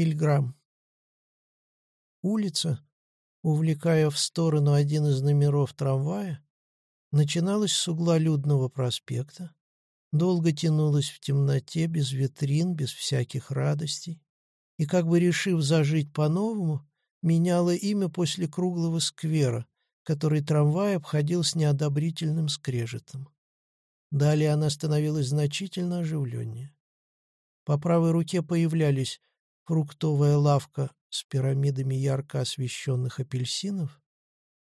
Пильграм. Улица, увлекая в сторону один из номеров трамвая, начиналась с угла Людного проспекта, долго тянулась в темноте, без витрин, без всяких радостей, и, как бы решив зажить по-новому, меняла имя после круглого сквера, который трамвай обходил с неодобрительным скрежетом. Далее она становилась значительно оживленнее. По правой руке появлялись фруктовая лавка с пирамидами ярко освещенных апельсинов,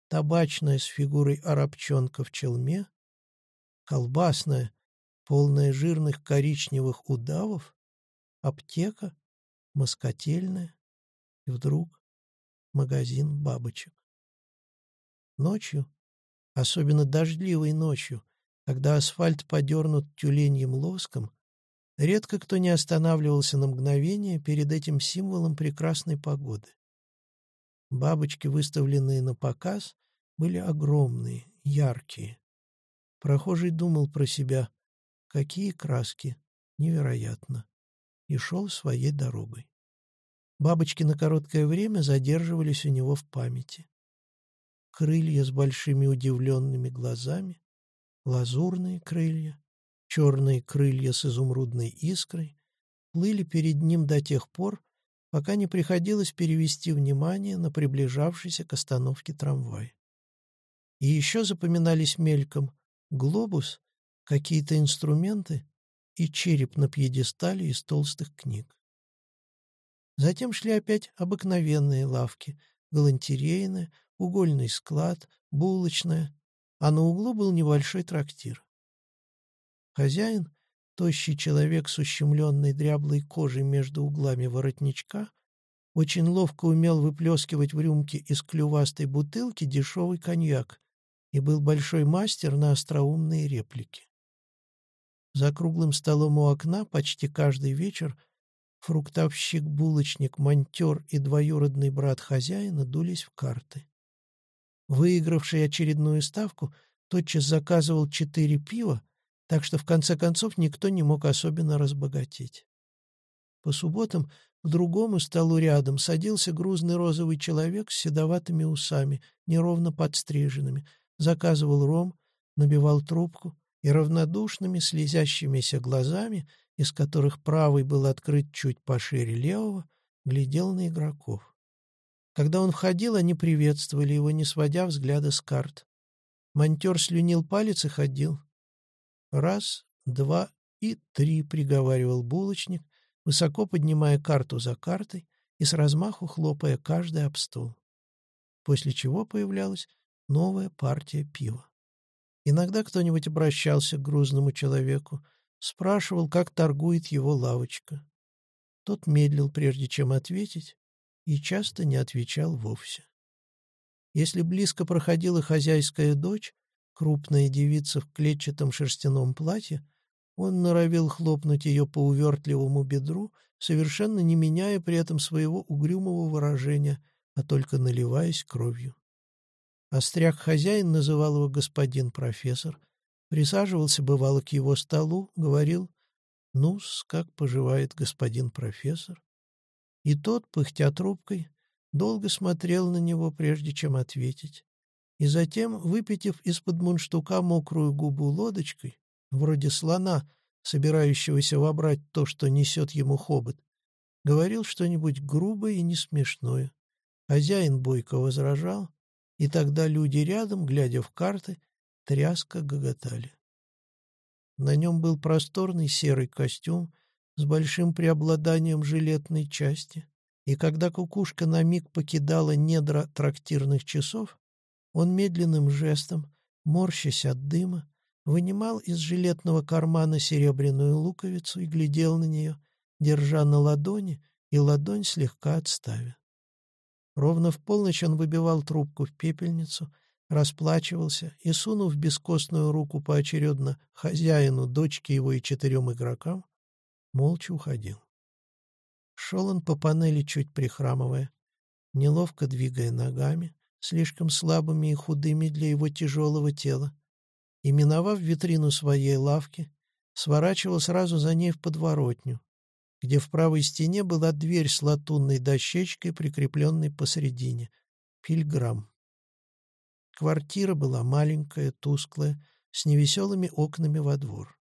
табачная с фигурой арабчонка в челме, колбасная, полная жирных коричневых удавов, аптека, москотельная и вдруг магазин бабочек. Ночью, особенно дождливой ночью, когда асфальт подернут тюленьем лоском, редко кто не останавливался на мгновение перед этим символом прекрасной погоды. Бабочки, выставленные на показ, были огромные, яркие. Прохожий думал про себя, какие краски, невероятно, и шел своей дорогой. Бабочки на короткое время задерживались у него в памяти. Крылья с большими удивленными глазами, лазурные крылья, черные крылья с изумрудной искрой, плыли перед ним до тех пор, пока не приходилось перевести внимание на приближавшийся к остановке трамвай. И еще запоминались мельком глобус, какие-то инструменты и череп на пьедестале из толстых книг. Затем шли опять обыкновенные лавки, галантерейная, угольный склад, булочная, а на углу был небольшой трактир. Хозяин, тощий человек с ущемленной дряблой кожей между углами воротничка, очень ловко умел выплескивать в рюмки из клювастой бутылки дешевый коньяк и был большой мастер на остроумные реплики. За круглым столом у окна почти каждый вечер Фруктовщик, булочник, монтер и двоюродный брат хозяина дулись в карты. Выигравший очередную ставку тотчас заказывал четыре пива, так что в конце концов никто не мог особенно разбогатеть. По субботам к другому столу рядом садился грузный розовый человек с седоватыми усами, неровно подстриженными, заказывал ром, набивал трубку и равнодушными слезящимися глазами из которых правый был открыт чуть пошире левого, глядел на игроков. Когда он входил, они приветствовали его, не сводя взгляда с карт. Монтер слюнил палец и ходил. «Раз, два и три», — приговаривал булочник, высоко поднимая карту за картой и с размаху хлопая каждый об стол. После чего появлялась новая партия пива. Иногда кто-нибудь обращался к грузному человеку — спрашивал, как торгует его лавочка. Тот медлил, прежде чем ответить, и часто не отвечал вовсе. Если близко проходила хозяйская дочь, крупная девица в клетчатом шерстяном платье, он норовил хлопнуть ее по увертливому бедру, совершенно не меняя при этом своего угрюмого выражения, а только наливаясь кровью. Остряк-хозяин называл его господин профессор, Присаживался, бывало, к его столу, говорил ну как поживает господин профессор?» И тот, пыхтя трубкой, долго смотрел на него, прежде чем ответить. И затем, выпитив из-под мундштука мокрую губу лодочкой, вроде слона, собирающегося вобрать то, что несет ему хобот, говорил что-нибудь грубое и несмешное. Хозяин бойко возражал, и тогда люди рядом, глядя в карты, тряска гоготали. На нем был просторный серый костюм с большим преобладанием жилетной части, и когда кукушка на миг покидала недра трактирных часов, он медленным жестом, морщась от дыма, вынимал из жилетного кармана серебряную луковицу и глядел на нее, держа на ладони и ладонь слегка отставя. Ровно в полночь он выбивал трубку в пепельницу — расплачивался и, сунув бескостную руку поочередно хозяину, дочке его и четырем игрокам, молча уходил. Шел он по панели, чуть прихрамывая, неловко двигая ногами, слишком слабыми и худыми для его тяжелого тела, и, миновав витрину своей лавки, сворачивал сразу за ней в подворотню, где в правой стене была дверь с латунной дощечкой, прикрепленной посредине. Пильграм. Квартира была маленькая, тусклая, с невеселыми окнами во двор.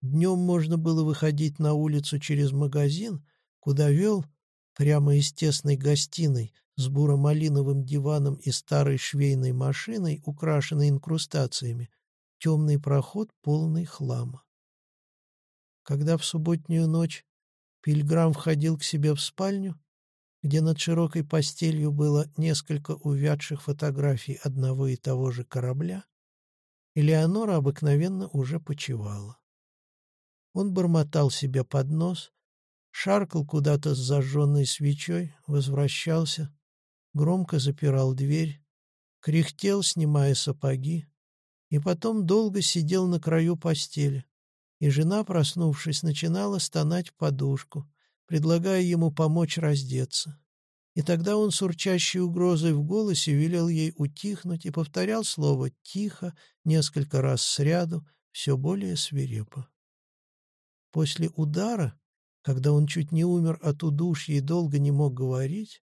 Днем можно было выходить на улицу через магазин, куда вел, прямо из тесной гостиной, с буро-малиновым диваном и старой швейной машиной, украшенной инкрустациями, темный проход, полный хлама. Когда в субботнюю ночь Пильграм входил к себе в спальню, где над широкой постелью было несколько увядших фотографий одного и того же корабля, Элеонора обыкновенно уже почивала. Он бормотал себе под нос, шаркал куда-то с зажженной свечой, возвращался, громко запирал дверь, кряхтел, снимая сапоги, и потом долго сидел на краю постели, и жена, проснувшись, начинала стонать в подушку, предлагая ему помочь раздеться. И тогда он с урчащей угрозой в голосе велел ей утихнуть и повторял слово «тихо» несколько раз сряду, все более свирепо. После удара, когда он чуть не умер от удушья и долго не мог говорить,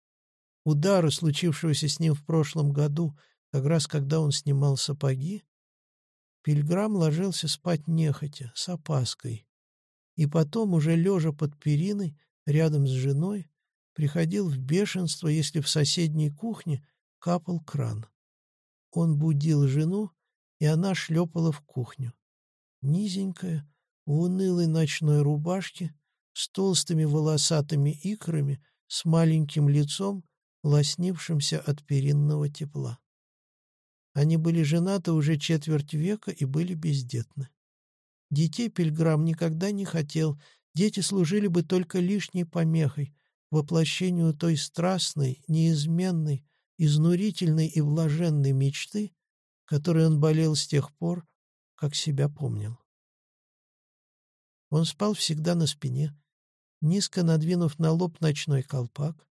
удара, случившегося с ним в прошлом году, как раз когда он снимал сапоги, Пильграм ложился спать нехотя, с опаской. И потом, уже лежа под периной, рядом с женой, приходил в бешенство, если в соседней кухне капал кран. Он будил жену, и она шлепала в кухню. Низенькая, в унылой ночной рубашке, с толстыми волосатыми икрами, с маленьким лицом, лоснившимся от перинного тепла. Они были женаты уже четверть века и были бездетны. Детей Пильграм никогда не хотел, дети служили бы только лишней помехой, воплощению той страстной, неизменной, изнурительной и блаженной мечты, которой он болел с тех пор, как себя помнил. Он спал всегда на спине, низко надвинув на лоб ночной колпак.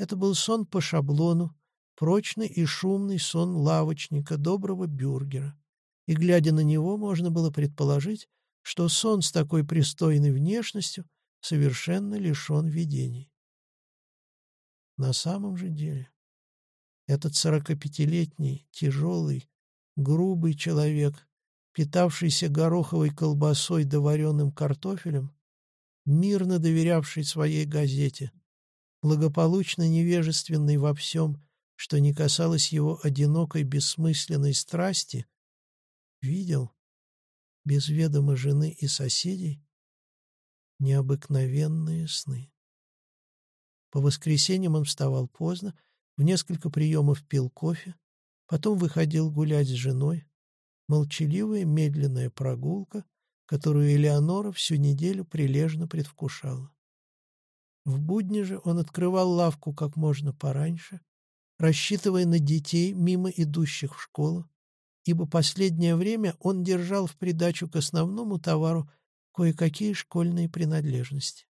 Это был сон по шаблону, прочный и шумный сон лавочника, доброго бюргера, и, глядя на него, можно было предположить, что сон с такой пристойной внешностью совершенно лишен видений. На самом же деле этот сорокапятилетний, тяжелый, грубый человек, питавшийся гороховой колбасой да вареным картофелем, мирно доверявший своей газете, благополучно невежественный во всем, что не касалось его одинокой бессмысленной страсти, видел, без ведома жены и соседей, необыкновенные сны. По воскресеньям он вставал поздно, в несколько приемов пил кофе, потом выходил гулять с женой. Молчаливая, медленная прогулка, которую Элеонора всю неделю прилежно предвкушала. В будни же он открывал лавку как можно пораньше, рассчитывая на детей, мимо идущих в школу, ибо последнее время он держал в придачу к основному товару кое-какие школьные принадлежности.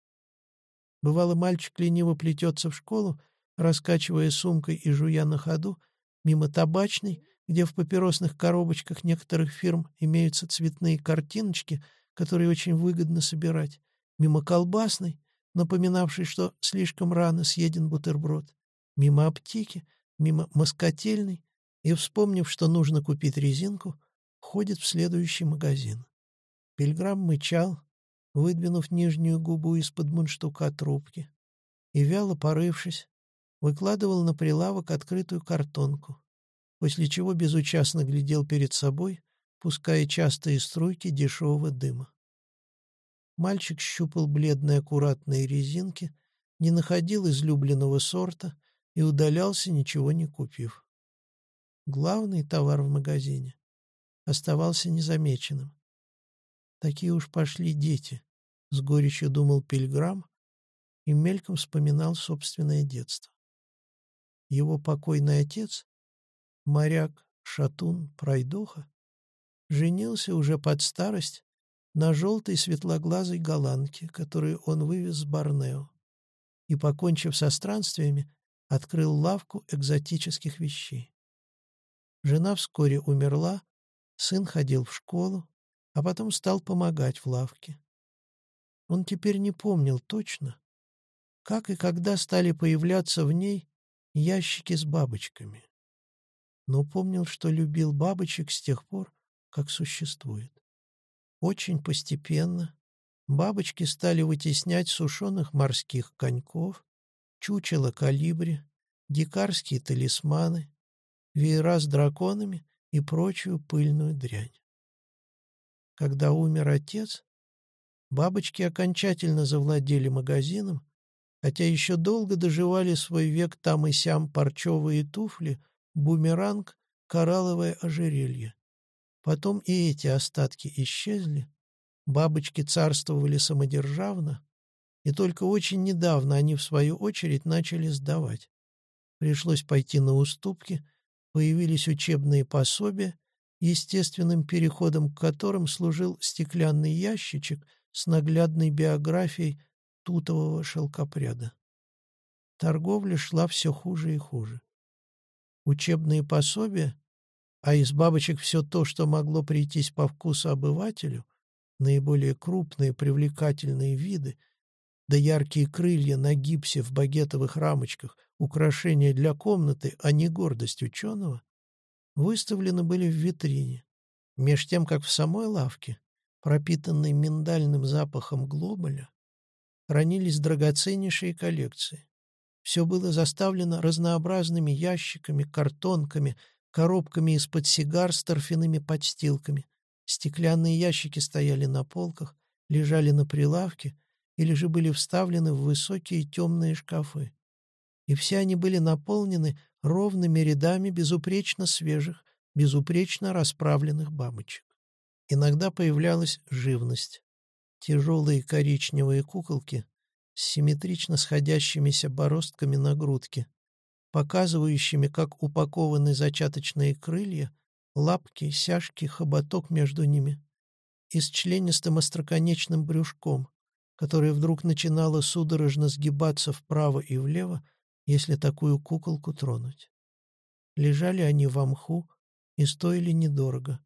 Бывало, мальчик лениво плетется в школу, раскачивая сумкой и жуя на ходу, мимо табачной, где в папиросных коробочках некоторых фирм имеются цветные картиночки, которые очень выгодно собирать, мимо колбасной, напоминавшей, что слишком рано съеден бутерброд, мимо аптеки, мимо москотельной и, вспомнив, что нужно купить резинку, ходит в следующий магазин. Пильграм мычал, выдвинув нижнюю губу из-под мундштука трубки, и, вяло порывшись, выкладывал на прилавок открытую картонку, после чего безучастно глядел перед собой, пуская частые струйки дешевого дыма. Мальчик щупал бледные аккуратные резинки, не находил излюбленного сорта и удалялся, ничего не купив. Главный товар в магазине оставался незамеченным. Такие уж пошли дети, — с горечью думал Пильграм и мельком вспоминал собственное детство. Его покойный отец, моряк, шатун, пройдоха, женился уже под старость на желтой светлоглазой голландке, которую он вывез с Борнео, и, покончив со странствиями, открыл лавку экзотических вещей. Жена вскоре умерла, сын ходил в школу, а потом стал помогать в лавке. Он теперь не помнил точно, как и когда стали появляться в ней ящики с бабочками. Но помнил, что любил бабочек с тех пор, как существует. Очень постепенно бабочки стали вытеснять сушеных морских коньков, чучело калибри, дикарские талисманы, веера с драконами и прочую пыльную дрянь. Когда умер отец, бабочки окончательно завладели магазином, хотя еще долго доживали свой век там и сям парчевые туфли, бумеранг, коралловое ожерелье. Потом и эти остатки исчезли, бабочки царствовали самодержавно, и только очень недавно они, в свою очередь, начали сдавать. Пришлось пойти на уступки, появились учебные пособия, естественным переходом к которым служил стеклянный ящичек с наглядной биографией тутового шелкопряда. Торговля шла все хуже и хуже. Учебные пособия, а из бабочек все то, что могло прийтись по вкусу обывателю, наиболее крупные привлекательные виды, да яркие крылья на гипсе в багетовых рамочках, украшения для комнаты, а не гордость ученого, выставлены были в витрине, меж тем, как в самой лавке, пропитанной миндальным запахом глоболя, хранились драгоценнейшие коллекции. Все было заставлено разнообразными ящиками, картонками, коробками из-под сигар с торфяными подстилками. Стеклянные ящики стояли на полках, лежали на прилавке или же были вставлены в высокие темные шкафы. И все они были наполнены ровными рядами безупречно свежих, безупречно расправленных бабочек. Иногда появлялась живность. Тяжелые коричневые куколки с симметрично сходящимися бороздками на грудке, показывающими, как упакованы зачаточные крылья, лапки, сяжки, хоботок между ними, и с членистым остроконечным брюшком, которое вдруг начинало судорожно сгибаться вправо и влево, если такую куколку тронуть. Лежали они в мху и стоили недорого.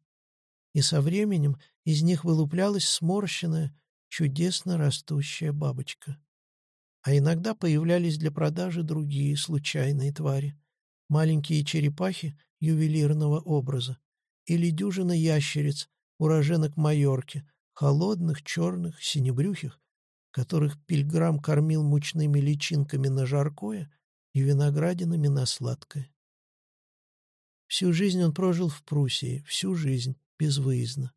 И со временем из них вылуплялась сморщенная, чудесно растущая бабочка. А иногда появлялись для продажи другие случайные твари. Маленькие черепахи ювелирного образа или дюжина ящериц, уроженок Майорки, холодных, черных, синебрюхих, которых Пильграм кормил мучными личинками на жаркое и виноградинами на сладкое. Всю жизнь он прожил в Пруссии, всю жизнь, безвыездно.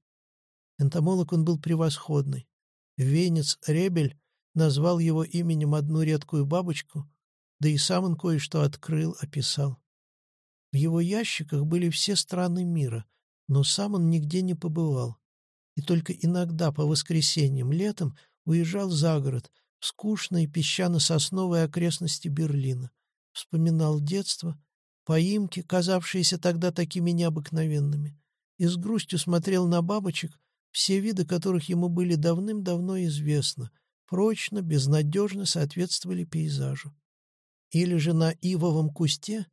Энтомолог он был превосходный. Венец Ребель назвал его именем одну редкую бабочку, да и сам он кое-что открыл, описал. В его ящиках были все страны мира, но сам он нигде не побывал. И только иногда по воскресеньям летом уезжал за город, в скучные песчано-сосновые окрестности Берлина вспоминал детство, поимки, казавшиеся тогда такими необыкновенными, и с грустью смотрел на бабочек, все виды которых ему были давным-давно известны, прочно, безнадежно соответствовали пейзажу. Или же на ивовом кусте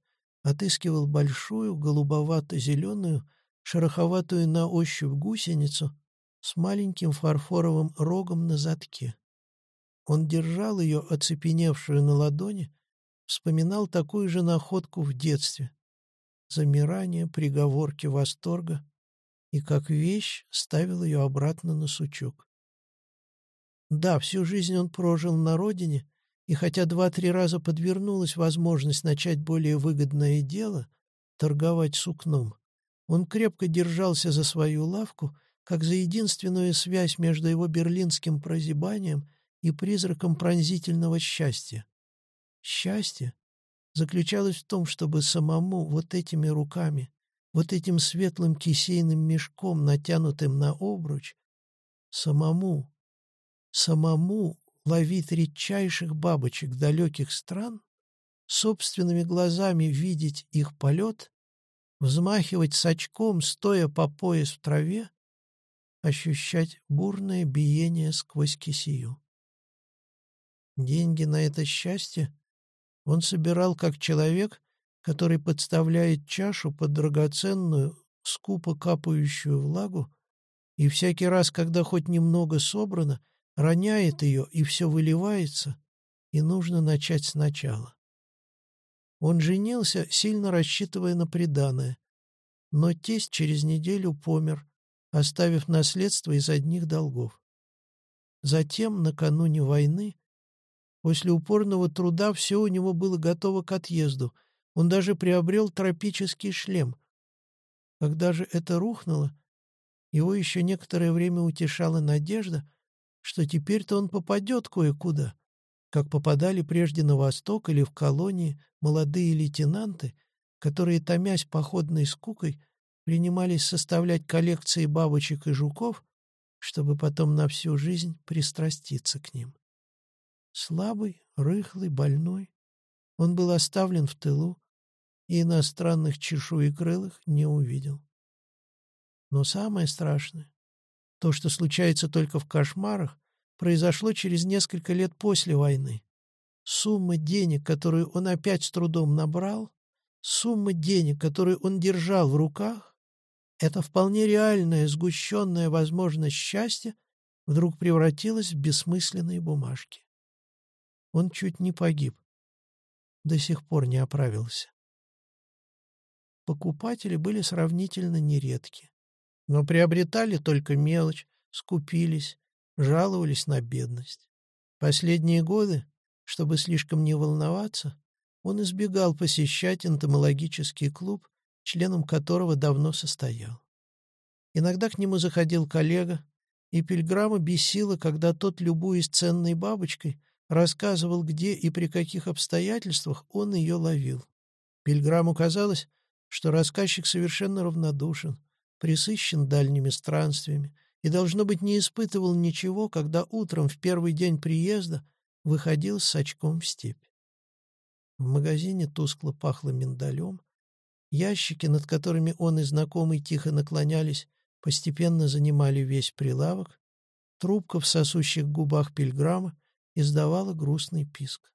отыскивал большую, голубовато-зеленую, шероховатую на ощупь гусеницу с маленьким фарфоровым рогом на задке. Он держал ее, оцепеневшую на ладони, вспоминал такую же находку в детстве. Замирание, приговорки восторга, и как вещь ставил ее обратно на сучок. Да, всю жизнь он прожил на родине, и хотя два-три раза подвернулась возможность начать более выгодное дело — торговать сукном, он крепко держался за свою лавку, как за единственную связь между его берлинским прозябанием и призраком пронзительного счастья. Счастье заключалось в том, чтобы самому вот этими руками, вот этим светлым кисейным мешком, натянутым на обруч, самому, самому ловить редчайших бабочек далеких стран, собственными глазами видеть их полет, взмахивать сачком, стоя по пояс в траве, ощущать бурное биение сквозь кисию. Деньги на это счастье он собирал как человек, который подставляет чашу под драгоценную, скупо капающую влагу, и всякий раз, когда хоть немного собрано, роняет ее, и все выливается, и нужно начать сначала. Он женился, сильно рассчитывая на приданое, но тесть через неделю помер, оставив наследство из одних долгов. Затем, накануне войны, после упорного труда все у него было готово к отъезду, он даже приобрел тропический шлем. Когда же это рухнуло, его еще некоторое время утешала надежда, что теперь-то он попадет кое-куда, как попадали прежде на восток или в колонии молодые лейтенанты, которые, томясь походной скукой, принимались составлять коллекции бабочек и жуков, чтобы потом на всю жизнь пристраститься к ним. Слабый, рыхлый, больной, он был оставлен в тылу и иностранных чешуекрылых не увидел. Но самое страшное, то, что случается только в кошмарах, произошло через несколько лет после войны. Сумма денег, которую он опять с трудом набрал, сумма денег, которую он держал в руках, эта вполне реальная сгущенная возможность счастья вдруг превратилась в бессмысленные бумажки. Он чуть не погиб. До сих пор не оправился. Покупатели были сравнительно нередки, но приобретали только мелочь, скупились, жаловались на бедность. Последние годы, чтобы слишком не волноваться, он избегал посещать энтомологический клуб, членом которого давно состоял. Иногда к нему заходил коллега, и Пильграма бесило, когда тот, любуясь ценной бабочкой, рассказывал, где и при каких обстоятельствах он ее ловил. Пильграму казалось, что рассказчик совершенно равнодушен, присыщен дальними странствиями, и, должно быть, не испытывал ничего, когда утром в первый день приезда выходил с очком в степь. В магазине тускло пахло миндалем, ящики, над которыми он и знакомый тихо наклонялись, постепенно занимали весь прилавок, трубка в сосущих губах пильграма издавала грустный писк.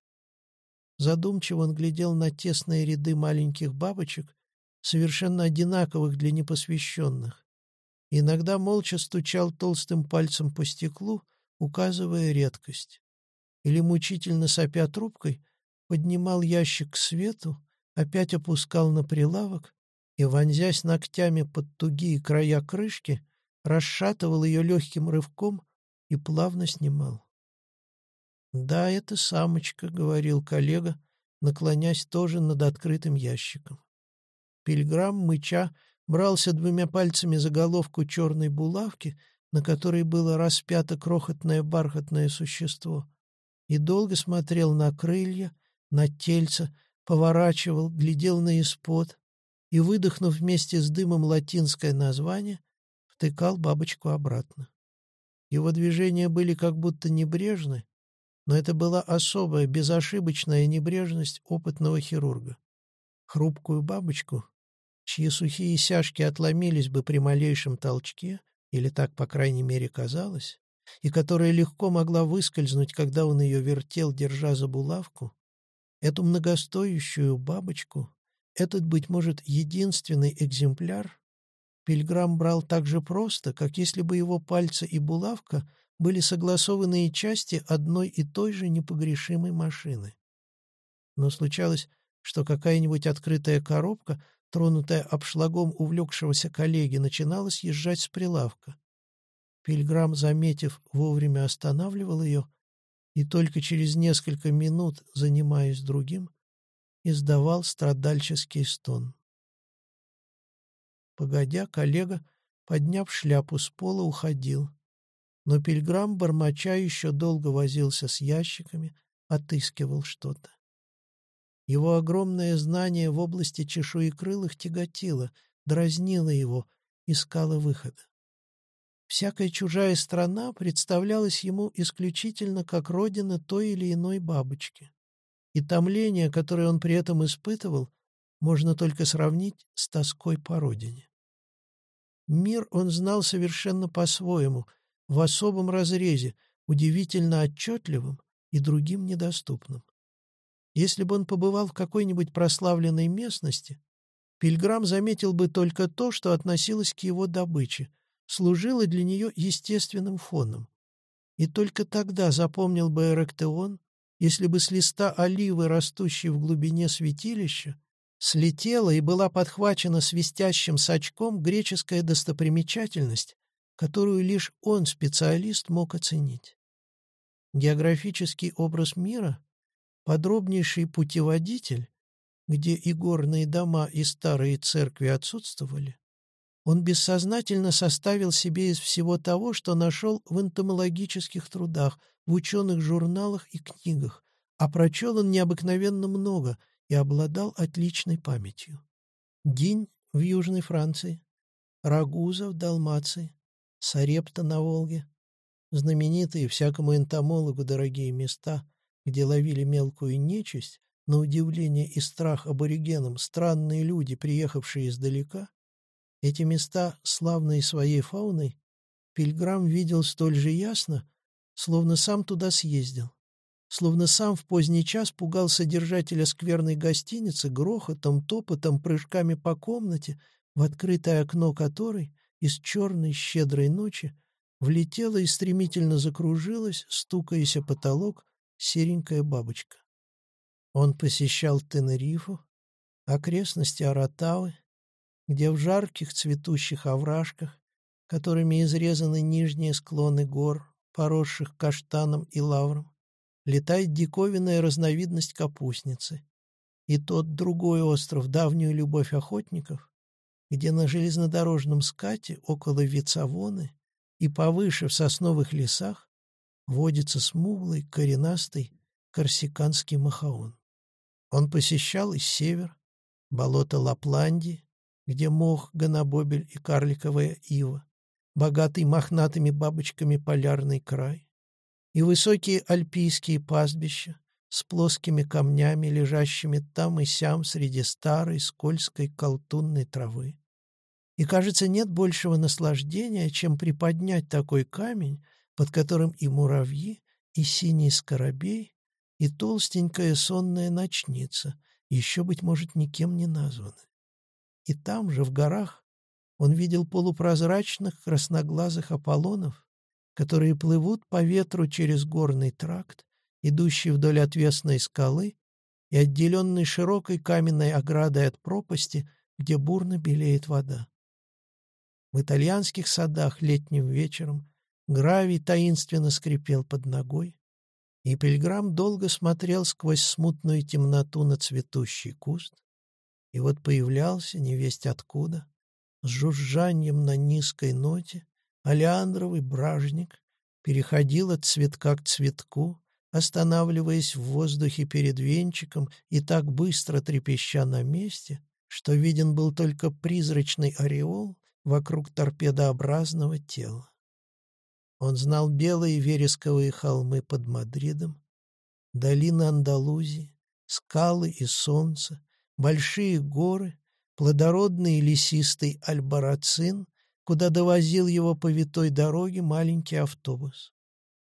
Задумчиво он глядел на тесные ряды маленьких бабочек, совершенно одинаковых для непосвященных, Иногда молча стучал толстым пальцем по стеклу, указывая редкость. Или, мучительно сопя трубкой, поднимал ящик к свету, опять опускал на прилавок и, вонзясь ногтями под тугие края крышки, расшатывал ее легким рывком и плавно снимал. «Да, это самочка», — говорил коллега, наклонясь тоже над открытым ящиком. Пильграм, мыча, брался двумя пальцами за головку черной булавки, на которой было распято крохотное бархатное существо, и долго смотрел на крылья, на тельца, поворачивал, глядел на испод и, выдохнув вместе с дымом латинское название, втыкал бабочку обратно. Его движения были как будто небрежны, но это была особая, безошибочная небрежность опытного хирурга. Хрупкую бабочку чьи сухие сяжки отломились бы при малейшем толчке, или так, по крайней мере, казалось, и которая легко могла выскользнуть, когда он ее вертел, держа за булавку, эту многостоящую бабочку, этот, быть может, единственный экземпляр, Пильграм брал так же просто, как если бы его пальцы и булавка были согласованные части одной и той же непогрешимой машины. Но случалось, что какая-нибудь открытая коробка тронутая обшлагом увлекшегося коллеги, начинала съезжать с прилавка. Пильграм, заметив, вовремя останавливал ее и только через несколько минут, занимаясь другим, издавал страдальческий стон. Погодя, коллега, подняв шляпу с пола, уходил. Но Пильграм, бормоча, еще долго возился с ящиками, отыскивал что-то. Его огромное знание в области чешуекрылых тяготило, дразнило его, искало выхода. Всякая чужая страна представлялась ему исключительно как родина той или иной бабочки. И томление, которое он при этом испытывал, можно только сравнить с тоской по родине. Мир он знал совершенно по-своему, в особом разрезе, удивительно отчетливым и другим недоступным. Если бы он побывал в какой-нибудь прославленной местности, Пильграм заметил бы только то, что относилось к его добыче, служило для нее естественным фоном. И только тогда запомнил бы Эректеон, если бы с листа оливы, растущей в глубине святилища, слетела и была подхвачена свистящим сачком греческая достопримечательность, которую лишь он, специалист, мог оценить. Географический образ мира, подробнейший путеводитель, где и горные дома, и старые церкви отсутствовали, он бессознательно составил себе из всего того, что нашел в энтомологических трудах, в ученых журналах и книгах, а прочел он необыкновенно много и обладал отличной памятью. Динь в Южной Франции, Рагуза в Далмации, Сарепта на Волге, знаменитые всякому энтомологу дорогие места, где ловили мелкую нечисть, на удивление и страх аборигенам странные люди, приехавшие издалека, эти места, славные своей фауной, Пильграм видел столь же ясно, словно сам туда съездил, словно сам в поздний час пугал содержателя скверной гостиницы грохотом, топотом, прыжками по комнате, в открытое окно которой из черной щедрой ночи влетела и стремительно закружилась, стукаясь о потолок, серенькая бабочка. Он посещал Тенерифу, окрестности Аратавы, где в жарких цветущих овражках, которыми изрезаны нижние склоны гор, поросших каштаном и лавром, летает диковинная разновидность капустницы. И тот другой остров, давнюю любовь охотников, где на железнодорожном скате около Вицавоны и повыше в сосновых лесах водится смуглый, коренастый корсиканский махаон. Он посещал и север, болото Лапландии, где мох, гонобобель и карликовая ива, богатый мохнатыми бабочками полярный край, и высокие альпийские пастбища с плоскими камнями, лежащими там и сям среди старой скользкой колтунной травы. И, кажется, нет большего наслаждения, чем приподнять такой камень, под которым и муравьи, и синий скоробей, и толстенькая сонная ночница, еще, быть может, никем не названы. И там же, в горах, он видел полупрозрачных красноглазых Аполлонов, которые плывут по ветру через горный тракт, идущий вдоль отвесной скалы и отделенный широкой каменной оградой от пропасти, где бурно белеет вода. В итальянских садах летним вечером гравий таинственно скрипел под ногой, и Пильграм долго смотрел сквозь смутную темноту на цветущий куст, и вот появлялся, невесть откуда, с жужжанием на низкой ноте, олеандровый бражник переходил от цветка к цветку, останавливаясь в воздухе перед венчиком и так быстро трепеща на месте, что виден был только призрачный ореол вокруг торпедообразного тела. Он знал белые вересковые холмы под Мадридом, долины Андалузии, скалы и солнце, большие горы, плодородный лесистый Альбарацин, куда довозил его по витой дороге маленький автобус.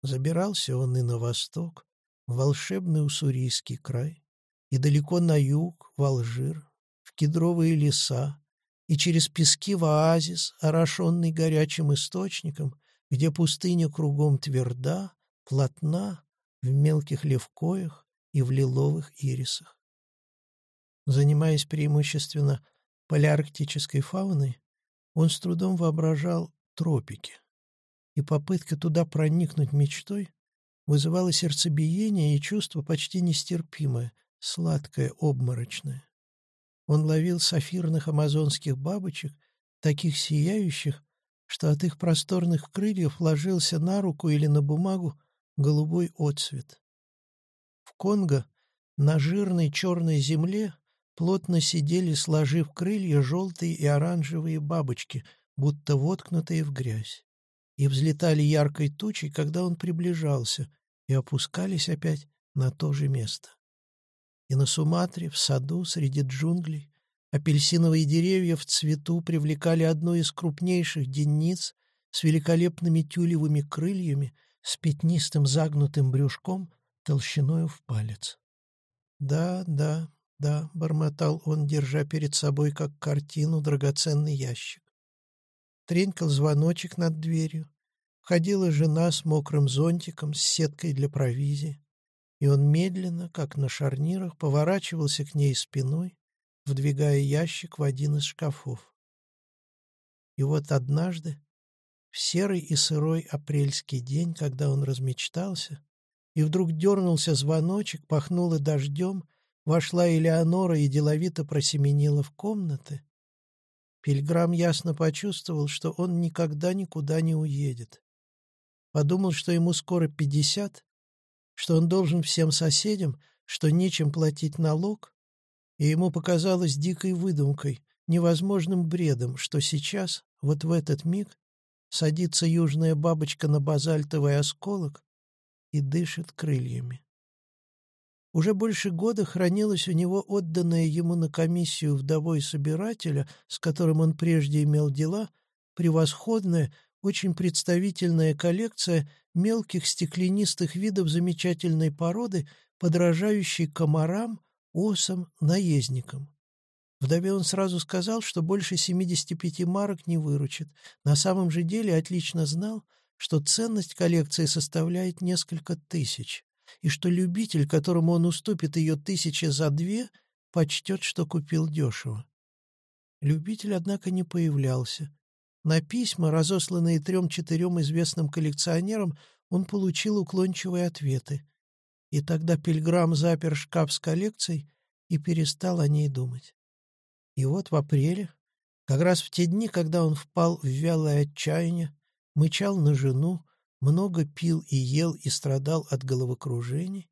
Забирался он и на восток, в волшебный уссурийский край, и далеко на юг, в Алжир, в кедровые леса, и через пески в оазис, орошенный горячим источником, где пустыня кругом тверда, плотна, в мелких левкоях и в лиловых ирисах. Занимаясь преимущественно полярктической фауной, он с трудом воображал тропики, и попытка туда проникнуть мечтой вызывала сердцебиение и чувство почти нестерпимое, сладкое, обморочное. Он ловил сафирных амазонских бабочек, таких сияющих, что от их просторных крыльев ложился на руку или на бумагу голубой отцвет. В Конго на жирной черной земле плотно сидели, сложив крылья, желтые и оранжевые бабочки, будто воткнутые в грязь, и взлетали яркой тучей, когда он приближался, и опускались опять на то же место. И на Суматре, в саду, среди джунглей, апельсиновые деревья в цвету привлекали одну из крупнейших денниц с великолепными тюлевыми крыльями, с пятнистым загнутым брюшком, толщиною в палец. Да, да, «Да», — бормотал он, держа перед собой, как картину, драгоценный ящик. Тренькал звоночек над дверью. Входила жена с мокрым зонтиком, с сеткой для провизии, и он медленно, как на шарнирах, поворачивался к ней спиной, вдвигая ящик в один из шкафов. И вот однажды, в серый и сырой апрельский день, когда он размечтался, и вдруг дернулся звоночек, пахнуло дождем, вошла Элеонора и деловито просеменила в комнаты, Пильграм ясно почувствовал, что он никогда никуда не уедет. Подумал, что ему скоро пятьдесят, что он должен всем соседям, что нечем платить налог, и ему показалось дикой выдумкой, невозможным бредом, что сейчас, вот в этот миг, садится южная бабочка на базальтовый осколок и дышит крыльями. Уже больше года хранилась у него отданная ему на комиссию вдовой собирателя, с которым он прежде имел дела, превосходная, очень представительная коллекция мелких стеклянистых видов замечательной породы, подражающей комарам, осам, наездникам. Вдове он сразу сказал, что больше 75 марок не выручит. На самом же деле отлично знал, что ценность коллекции составляет несколько тысяч и что любитель, которому он уступит ее тысячи за две, почтет, что купил дешево. Любитель, однако, не появлялся. На письма, разосланные трем-четырем известным коллекционерам, он получил уклончивые ответы. И тогда Пильграм запер шкаф с коллекцией и перестал о ней думать. И вот в апреле, как раз в те дни, когда он впал в вялое отчаяние, мычал на жену, много пил и ел и страдал от головокружений,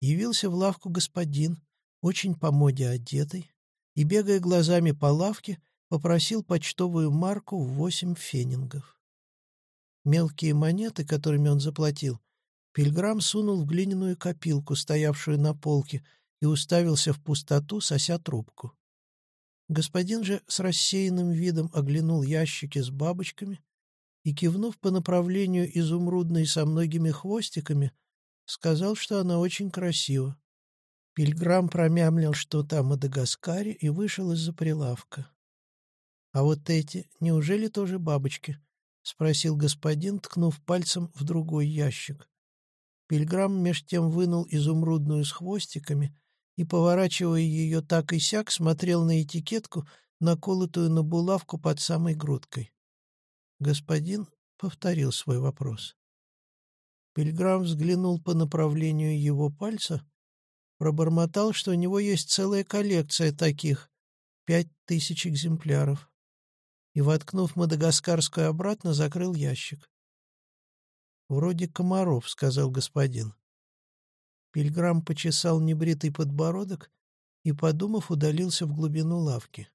явился в лавку господин, очень по моде одетый, и, бегая глазами по лавке, попросил почтовую марку в восемь фенингов. Мелкие монеты, которыми он заплатил, Пильграм сунул в глиняную копилку, стоявшую на полке, и уставился в пустоту, сося трубку. Господин же с рассеянным видом оглянул ящики с бабочками, и, кивнув по направлению изумрудной со многими хвостиками, сказал, что она очень красива. Пильграм промямлил что-то о Мадагаскаре и вышел из-за прилавка. «А вот эти, неужели тоже бабочки?» — спросил господин, ткнув пальцем в другой ящик. Пильграм меж тем вынул изумрудную с хвостиками и, поворачивая ее так и сяк, смотрел на этикетку, наколотую на булавку под самой грудкой. Господин повторил свой вопрос. Пильграм взглянул по направлению его пальца, пробормотал, что у него есть целая коллекция таких, пять тысяч экземпляров, и, воткнув мадагаскарскую обратно, закрыл ящик. «Вроде комаров», — сказал господин. Пильграм почесал небритый подбородок и, подумав, удалился в глубину лавки.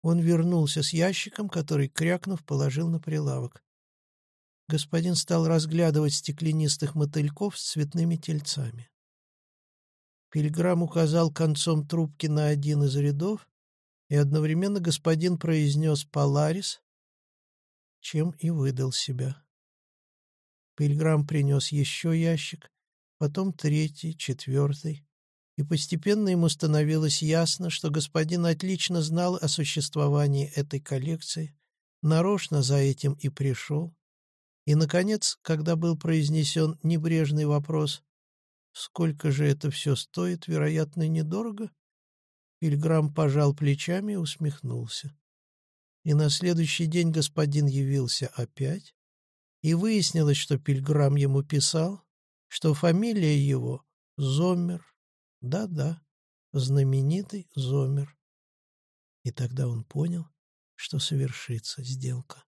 Он вернулся с ящиком, который, крякнув, положил на прилавок. Господин стал разглядывать стеклянистых мотыльков с цветными тельцами. Пильграм указал концом трубки на один из рядов, и одновременно господин произнес «Поларис», чем и выдал себя. Пильграм принес еще ящик, потом третий, четвертый и постепенно ему становилось ясно, что господин отлично знал о существовании этой коллекции, нарочно за этим и пришел. И, наконец, когда был произнесен небрежный вопрос «Сколько же это все стоит, вероятно, недорого?» Пильграм пожал плечами и усмехнулся. И на следующий день господин явился опять, и выяснилось, что Пильграм ему писал, что фамилия его — Зоммер, да-да, знаменитый Зомер. И тогда он понял, что совершится сделка.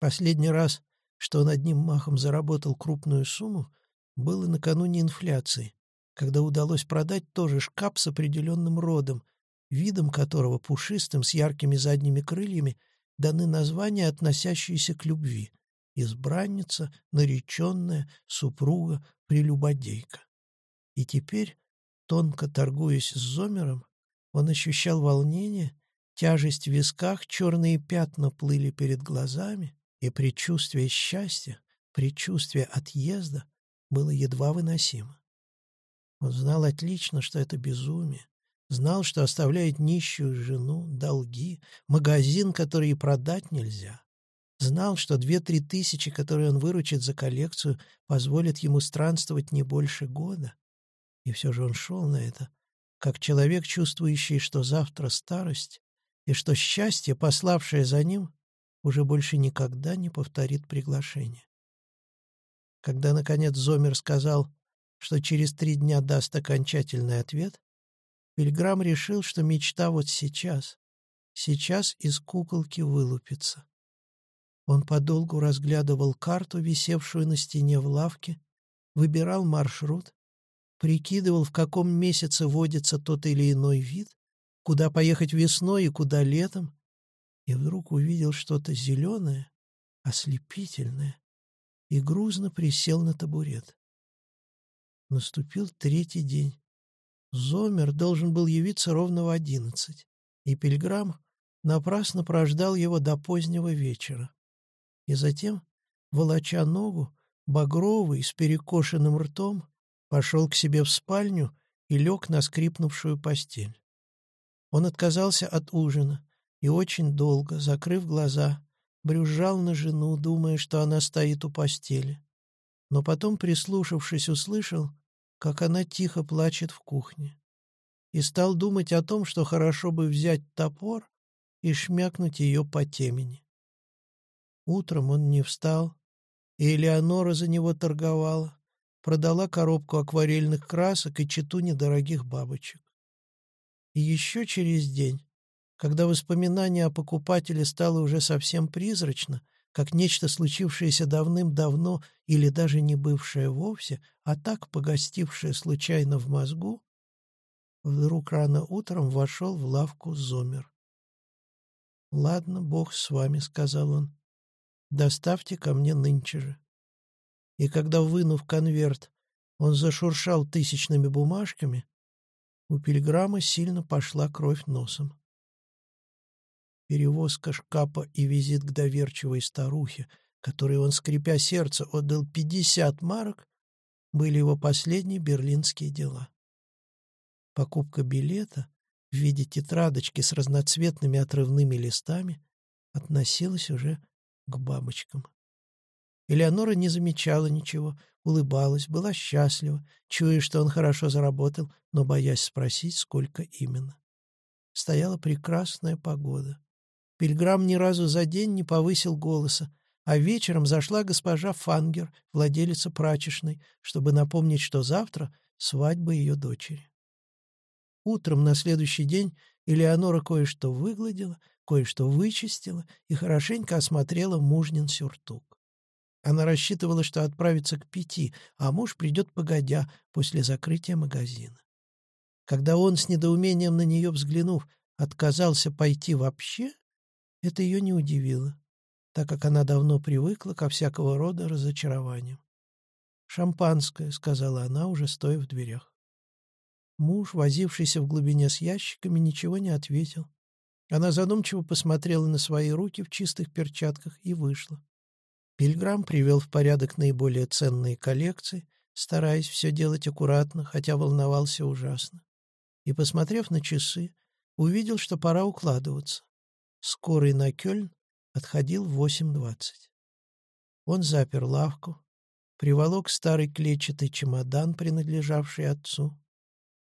Последний раз, что он одним махом заработал крупную сумму, было накануне инфляции, когда удалось продать тоже шкаф с определенным родом, видом которого пушистым с яркими задними крыльями даны названия, относящиеся к любви — избранница, нареченная, супруга, прелюбодейка. И теперь, тонко торгуясь с Зомером, он ощущал волнение, тяжесть в висках, черные пятна плыли перед глазами, и предчувствие счастья, предчувствие отъезда было едва выносимо. Он знал отлично, что это безумие, знал, что оставляет нищую жену, долги, магазин, который и продать нельзя, Знал, что две-три тысячи, которые он выручит за коллекцию, позволят ему странствовать не больше года. И все же он шел на это, как человек, чувствующий, что завтра старость, и что счастье, пославшее за ним, уже больше никогда не повторит приглашение. Когда, наконец, Зомер сказал, что через три дня даст окончательный ответ, Пильграм решил, что мечта вот сейчас, сейчас из куколки вылупится. Он подолгу разглядывал карту, висевшую на стене в лавке, выбирал маршрут, прикидывал, в каком месяце водится тот или иной вид, куда поехать весной и куда летом, и вдруг увидел что-то зеленое, ослепительное, и грузно присел на табурет. Наступил третий день. Зомер должен был явиться ровно в одиннадцать, и Пильграм напрасно прождал его до позднего вечера. И затем, волоча ногу, багровый, с перекошенным ртом, пошел к себе в спальню и лег на скрипнувшую постель. Он отказался от ужина и очень долго, закрыв глаза, брюзжал на жену, думая, что она стоит у постели. Но потом, прислушавшись, услышал, как она тихо плачет в кухне. И стал думать о том, что хорошо бы взять топор и шмякнуть ее по темени. Утром он не встал, и Элеонора за него торговала, продала коробку акварельных красок и читу недорогих бабочек. И еще через день, когда воспоминание о покупателе стало уже совсем призрачно, как нечто случившееся давным-давно или даже не бывшее вовсе, а так погостившее случайно в мозгу, вдруг рано утром вошел в лавку Зомер. «Ладно, Бог с вами», — сказал он. «Доставьте ко мне нынче же». И когда, вынув конверт, он зашуршал тысячными бумажками, у пилиграма сильно пошла кровь носом. Перевозка шкапа и визит к доверчивой старухе, которой он, скрипя сердце, отдал пятьдесят марок, были его последние берлинские дела. Покупка билета в виде тетрадочки с разноцветными отрывными листами относилась уже к бабочкам. Элеонора не замечала ничего, улыбалась, была счастлива, чуя, что он хорошо заработал, но боясь спросить, сколько именно. Стояла прекрасная погода. Пильграм ни разу за день не повысил голоса, а вечером зашла госпожа Фангер, владелица прачечной, чтобы напомнить, что завтра свадьба ее дочери. Утром на следующий день Элеонора кое-что выгладила, кое-что вычистила и хорошенько осмотрела мужнин сюртук. Она рассчитывала, что отправится к пяти, а муж придет погодя после закрытия магазина. Когда он, с недоумением на нее взглянув, отказался пойти вообще, это ее не удивило, так как она давно привыкла ко всякого рода разочарованиям. «Шампанское», — сказала она, уже стоя в дверях. Муж, возившийся в глубине с ящиками, ничего не ответил. Она задумчиво посмотрела на свои руки в чистых перчатках и вышла. Пильграм привел в порядок наиболее ценные коллекции, стараясь все делать аккуратно, хотя волновался ужасно. И, посмотрев на часы, увидел, что пора укладываться. Скорый на Кёльн отходил в 8.20. Он запер лавку, приволок старый клетчатый чемодан, принадлежавший отцу,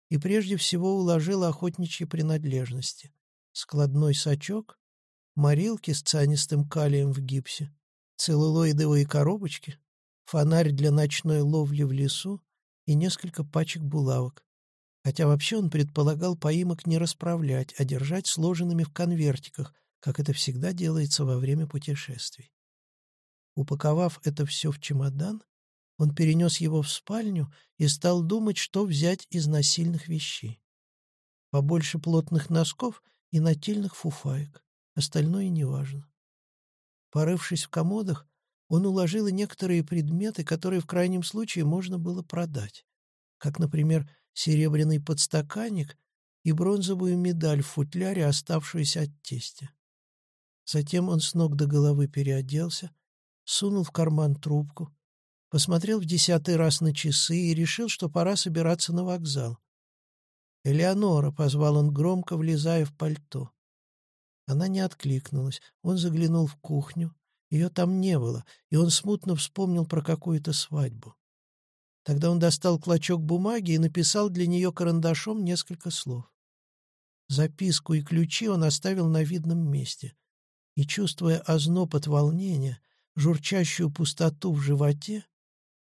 и прежде всего уложил охотничьи принадлежности. Складной сачок, морилки с цианистым калием в гипсе, целлулоидовые коробочки, фонарь для ночной ловли в лесу и несколько пачек булавок. Хотя вообще он предполагал поимок не расправлять, а держать сложенными в конвертиках, как это всегда делается во время путешествий. Упаковав это все в чемодан, он перенес его в спальню и стал думать, что взять из насильных вещей. Побольше плотных носков и нательных фуфаек. Остальное неважно. Порывшись в комодах, он уложил и некоторые предметы, которые в крайнем случае можно было продать, как, например, серебряный подстаканник и бронзовую медаль в футляре, оставшуюся от тестя. Затем он с ног до головы переоделся, сунул в карман трубку, посмотрел в десятый раз на часы и решил, что пора собираться на вокзал. «Элеонора», — позвал он громко, влезая в пальто. Она не откликнулась. Он заглянул в кухню Ее там не было, и он смутно вспомнил про какую-то свадьбу. Тогда он достал клочок бумаги и написал для нее карандашом несколько слов. Записку и ключи он оставил на видном месте. И, чувствуя озноб от волнения, журчащую пустоту в животе,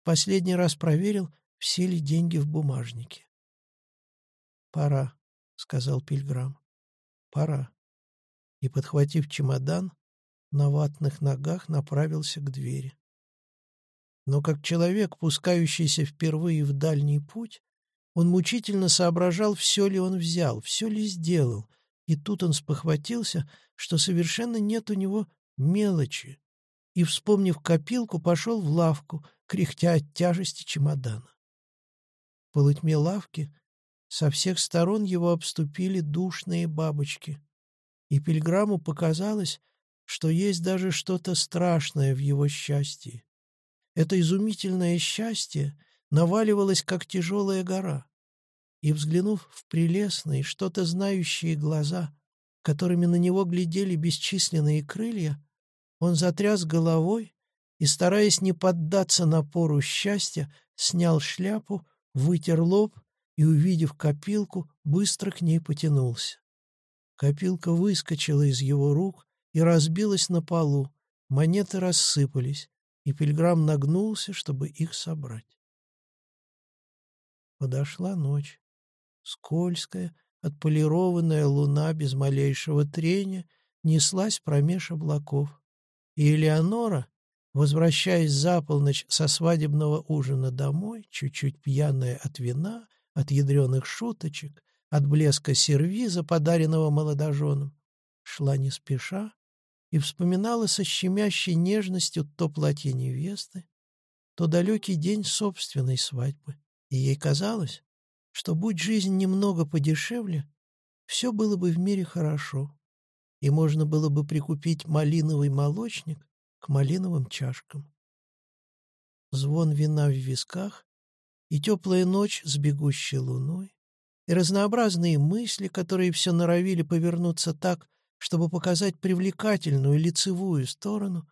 последний раз проверил, все ли деньги в бумажнике. «Пора», — сказал Пильграм. «Пора». И, подхватив чемодан, на ватных ногах направился к двери. Но как человек, пускающийся впервые в дальний путь, он мучительно соображал, все ли он взял, все ли сделал, и тут он спохватился, что совершенно нет у него мелочи, и, вспомнив копилку, пошел в лавку, кряхтя от тяжести чемодана. В полутьме лавки со всех сторон его обступили душные бабочки, и Пильграму показалось, что есть даже что-то страшное в его счастье. Это изумительное счастье наваливалось, как тяжелая гора, и, взглянув в прелестные, что-то знающие глаза, которыми на него глядели бесчисленные крылья, он затряс головой и, стараясь не поддаться напору счастья, снял шляпу, вытер лоб и, увидев копилку, быстро к ней потянулся. Копилка выскочила из его рук и разбилась на полу, монеты рассыпались, и Пильграм нагнулся, чтобы их собрать. Подошла ночь. Скользкая, отполированная луна без малейшего трения неслась промеж облаков. И Элеонора, возвращаясь за полночь со свадебного ужина домой, чуть-чуть пьяная от вина, от ядреных шуточек, от блеска сервиза, подаренного молодоженам, шла не спеша и вспоминала со щемящей нежностью то платье невесты, то далекий день собственной свадьбы. И ей казалось, что, будь жизнь немного подешевле, все было бы в мире хорошо, и можно было бы прикупить малиновый молочник к малиновым чашкам. Звон вина в висках и теплая ночь с бегущей луной, и разнообразные мысли, которые все норовили повернуться так, чтобы показать привлекательную лицевую сторону,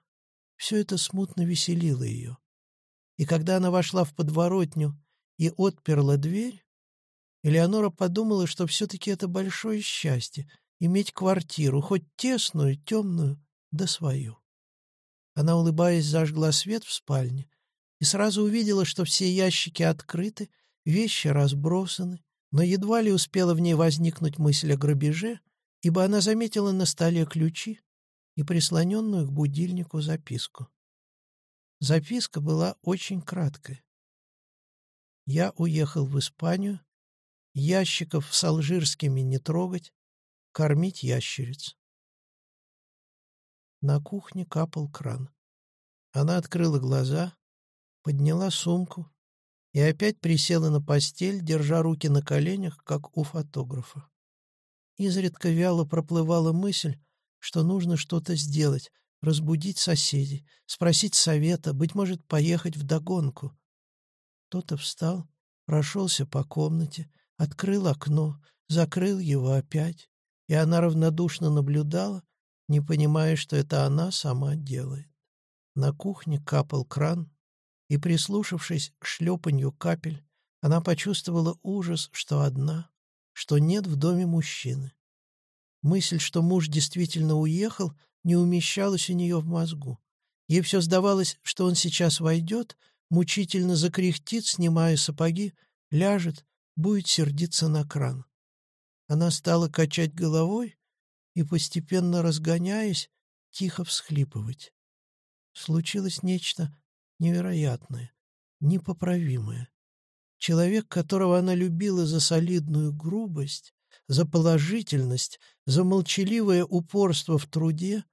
все это смутно веселило ее. И когда она вошла в подворотню и отперла дверь, Элеонора подумала, что все-таки это большое счастье — иметь квартиру, хоть тесную, темную, да свою. Она, улыбаясь, зажгла свет в спальне и сразу увидела, что все ящики открыты, вещи разбросаны, но едва ли успела в ней возникнуть мысль о грабеже, ибо она заметила на столе ключи и прислоненную к будильнику записку. Записка была очень краткая. «Я уехал в Испанию, ящиков с алжирскими не трогать, кормить ящериц». На кухне капал кран. Она открыла глаза, подняла сумку и опять присела на постель, держа руки на коленях, как у фотографа. Изредка вяло проплывала мысль, что нужно что-то сделать, разбудить соседей, спросить совета, быть может, поехать в догонку. Кто-то встал, прошелся по комнате, открыл окно, закрыл его опять, и она равнодушно наблюдала, не понимая, что это она сама делает. На кухне капал кран, и, прислушавшись к шлепанью капель, она почувствовала ужас, что одна, что нет в доме мужчины. Мысль, что муж действительно уехал, не умещалась у нее в мозгу. Ей все сдавалось, что он сейчас войдет, мучительно закряхтит, снимая сапоги, ляжет, будет сердиться на кран. Она стала качать головой и, постепенно разгоняясь, тихо всхлипывать. Случилось нечто невероятное, непоправимое. Человек, которого она любила за солидную грубость, за положительность, за молчаливое упорство в труде,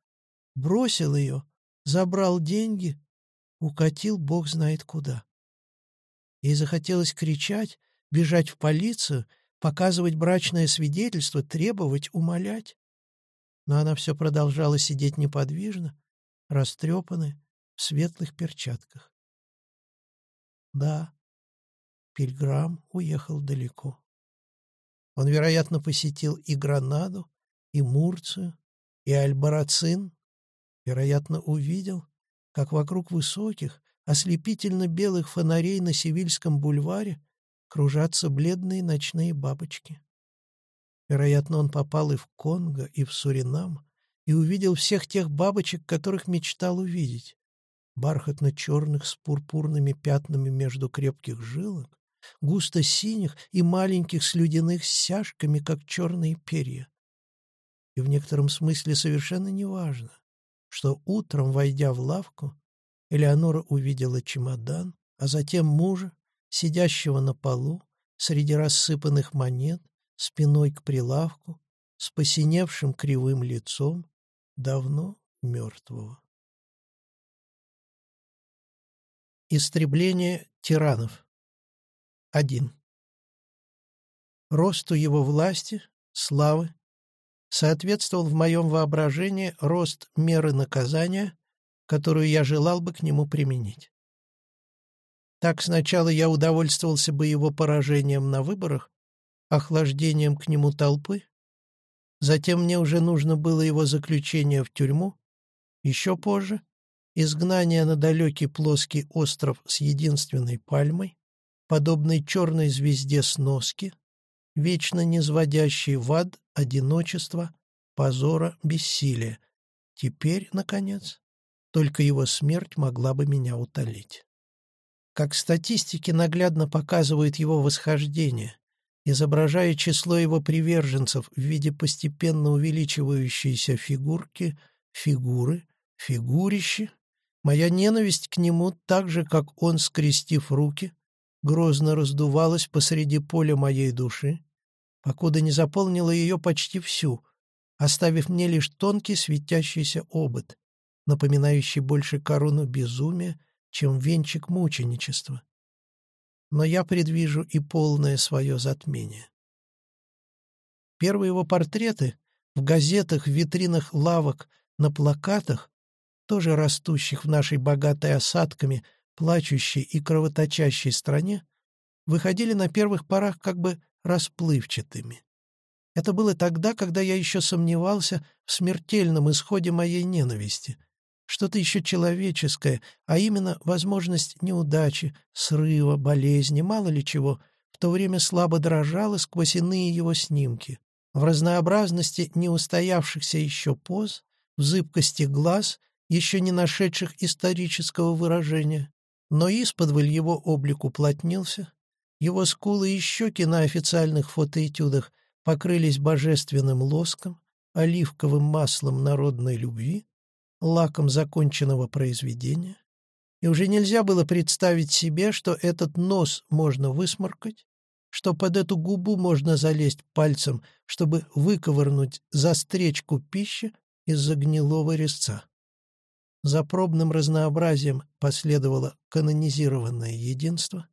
бросил ее, забрал деньги, укатил бог знает куда. Ей захотелось кричать, бежать в полицию, показывать брачное свидетельство, требовать, умолять. Но она все продолжала сидеть неподвижно, растрепанная, в светлых перчатках. Да, Пильграм уехал далеко. Он, вероятно, посетил и Гранаду, и Мурцию, и Альбарацин, вероятно, увидел как вокруг высоких, ослепительно белых фонарей на Севильском бульваре кружатся бледные ночные бабочки. Вероятно, он попал и в Конго, и в Суринам, и увидел всех тех бабочек, которых мечтал увидеть. Бархатно-черных с пурпурными пятнами между крепких жилок, густо-синих и маленьких слюдяных с сяжками, как черные перья. И в некотором смысле совершенно неважно, что утром, войдя в лавку, Элеонора увидела чемодан, а затем мужа, сидящего на полу, среди рассыпанных монет, спиной к прилавку, с посиневшим кривым лицом, давно мертвого. Истребление тиранов 1. Росту его власти, славы, соответствовал в моем воображении рост меры наказания, которую я желал бы к нему применить. Так сначала я удовольствовался бы его поражением на выборах, охлаждением к нему толпы, затем мне уже нужно было его заключение в тюрьму, еще позже — изгнание на далекий плоский остров с единственной пальмой, подобной черной звезде сноски, вечно низводящей в ад одиночество, позора, бессилия. Теперь, наконец, только его смерть могла бы меня утолить. Как статистики наглядно показывают его восхождение, изображая число его приверженцев в виде постепенно увеличивающейся фигурки, фигуры, фигурищи, моя ненависть к нему, так же, как он, скрестив руки, грозно раздувалась посреди поля моей души, покуда не заполнила ее почти всю, оставив мне лишь тонкий светящийся обод, напоминающий больше корону безумия, чем венчик мученичества. Но я предвижу и полное свое затмение. Первые его портреты в газетах, в витринах лавок, на плакатах, тоже растущих в нашей богатой осадками, плачущей и кровоточащей стране, выходили на первых порах как бы расплывчатыми. Это было тогда, когда я еще сомневался в смертельном исходе моей ненависти. Что-то еще человеческое, а именно возможность неудачи, срыва, болезни, мало ли чего, в то время слабо дрожало сквозь иные его снимки. В разнообразности неустоявшихся еще поз, в зыбкости глаз, еще не нашедших исторического выражения. Но исподволь его облик уплотнился, его скулы и щеки на официальных фотоэтюдах покрылись божественным лоском, оливковым маслом народной любви, лаком законченного произведения, и уже нельзя было представить себе, что этот нос можно высморкать, что под эту губу можно залезть пальцем, чтобы выковырнуть застречку пищи из-за гнилого резца. За пробным разнообразием последовало канонизированное единство,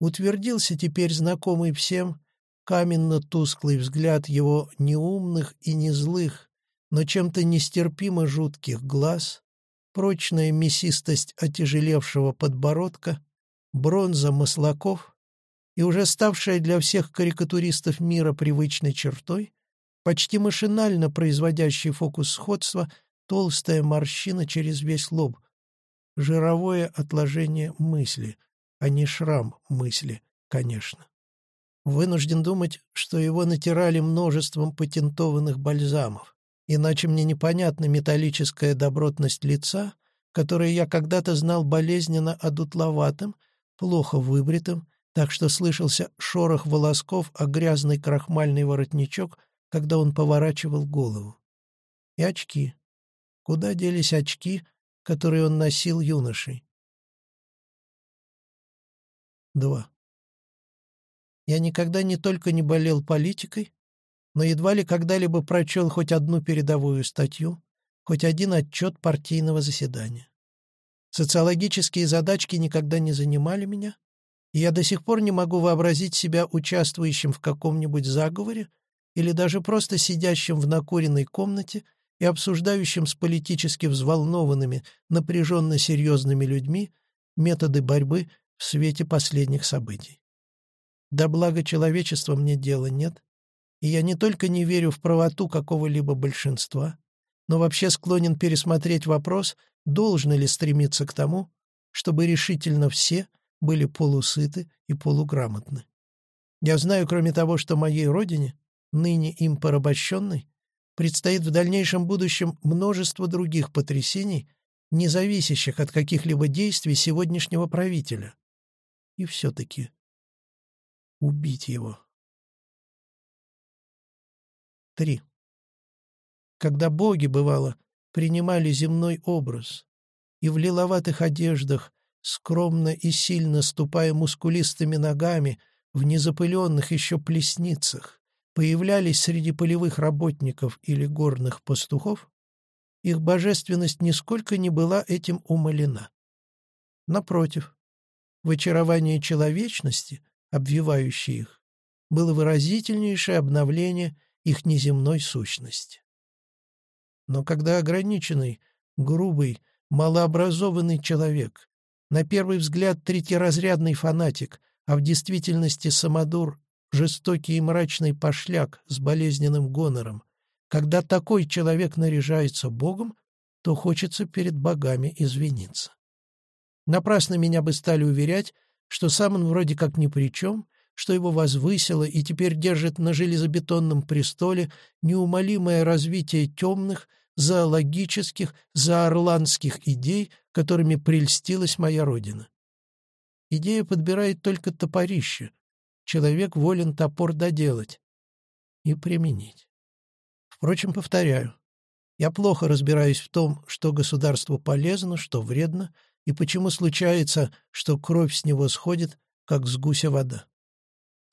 утвердился теперь знакомый всем каменно-тусклый взгляд его неумных и не злых, но чем-то нестерпимо жутких глаз, прочная мясистость отяжелевшего подбородка, бронза маслаков и уже ставшая для всех карикатуристов мира привычной чертой, почти машинально производящий фокус сходства, толстая морщина через весь лоб, жировое отложение мысли — а не шрам мысли, конечно. Вынужден думать, что его натирали множеством патентованных бальзамов, иначе мне непонятна металлическая добротность лица, которое я когда-то знал болезненно одутловатым, плохо выбритым, так что слышался шорох волосков о грязный крахмальный воротничок, когда он поворачивал голову. И очки. Куда делись очки, которые он носил юношей? 2. Я никогда не только не болел политикой, но едва ли когда-либо прочел хоть одну передовую статью, хоть один отчет партийного заседания. Социологические задачки никогда не занимали меня, и я до сих пор не могу вообразить себя участвующим в каком-нибудь заговоре или даже просто сидящим в накуренной комнате и обсуждающим с политически взволнованными, напряженно серьезными людьми методы борьбы в свете последних событий. До блага человечества мне дела нет, и я не только не верю в правоту какого-либо большинства, но вообще склонен пересмотреть вопрос, должно ли стремиться к тому, чтобы решительно все были полусыты и полуграмотны. Я знаю, кроме того, что моей родине, ныне им порабощенной, предстоит в дальнейшем будущем множество других потрясений, не зависящих от каких-либо действий сегодняшнего правителя. И все-таки убить его. 3. Когда боги, бывало, принимали земной образ, и в лиловатых одеждах, скромно и сильно ступая мускулистыми ногами в незапыленных еще плесницах, появлялись среди полевых работников или горных пастухов, их божественность нисколько не была этим умалена. Напротив, в очаровании человечности, обвивающей их, было выразительнейшее обновление их неземной сущности. Но когда ограниченный, грубый, малообразованный человек, на первый взгляд третьеразрядный фанатик, а в действительности самодур, жестокий и мрачный пошляк с болезненным гонором, когда такой человек наряжается Богом, то хочется перед богами извиниться. Напрасно меня бы стали уверять, что сам он вроде как ни при чем, что его возвысило и теперь держит на железобетонном престоле неумолимое развитие темных, зоологических, заорландских идей, которыми прельстилась моя родина. Идея подбирает только топорище. Человек волен топор доделать и применить. Впрочем, повторяю, я плохо разбираюсь в том, что государству полезно, что вредно, и почему случается, что кровь с него сходит, как с гуся вода.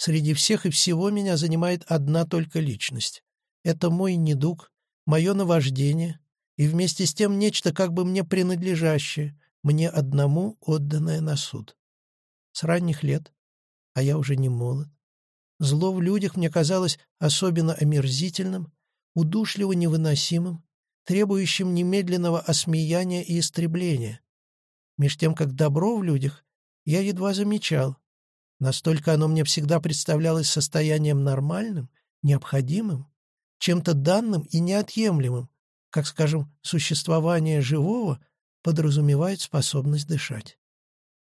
Среди всех и всего меня занимает одна только личность. Это мой недуг, мое наваждение и вместе с тем нечто как бы мне принадлежащее, мне одному отданное на суд. С ранних лет, а я уже не молод, зло в людях мне казалось особенно омерзительным, удушливо невыносимым, требующим немедленного осмеяния и истребления, меж тем как добро в людях я едва замечал, Настолько оно мне всегда представлялось состоянием нормальным, необходимым, чем-то данным и неотъемлемым, как, скажем, существование живого подразумевает способность дышать.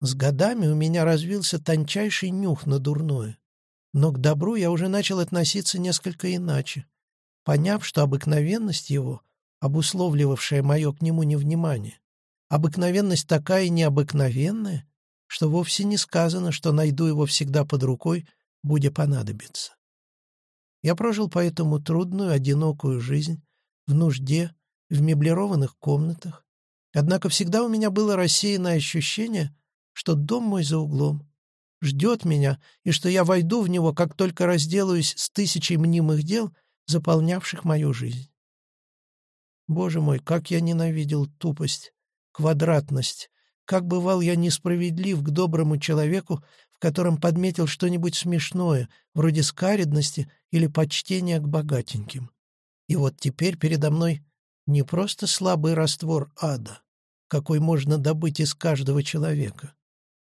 С годами у меня развился тончайший нюх на дурное, но к добру я уже начал относиться несколько иначе, поняв, что обыкновенность его, обусловливавшая мое к нему невнимание, обыкновенность такая необыкновенная, что вовсе не сказано, что найду его всегда под рукой, будя понадобиться. Я прожил поэтому трудную, одинокую жизнь, в нужде, в меблированных комнатах, однако всегда у меня было рассеянное ощущение, что дом мой за углом, ждет меня, и что я войду в него, как только разделаюсь с тысячей мнимых дел, заполнявших мою жизнь. Боже мой, как я ненавидел тупость, квадратность, как бывал я несправедлив к доброму человеку, в котором подметил что-нибудь смешное, вроде скаридности или почтения к богатеньким. И вот теперь передо мной не просто слабый раствор ада, какой можно добыть из каждого человека,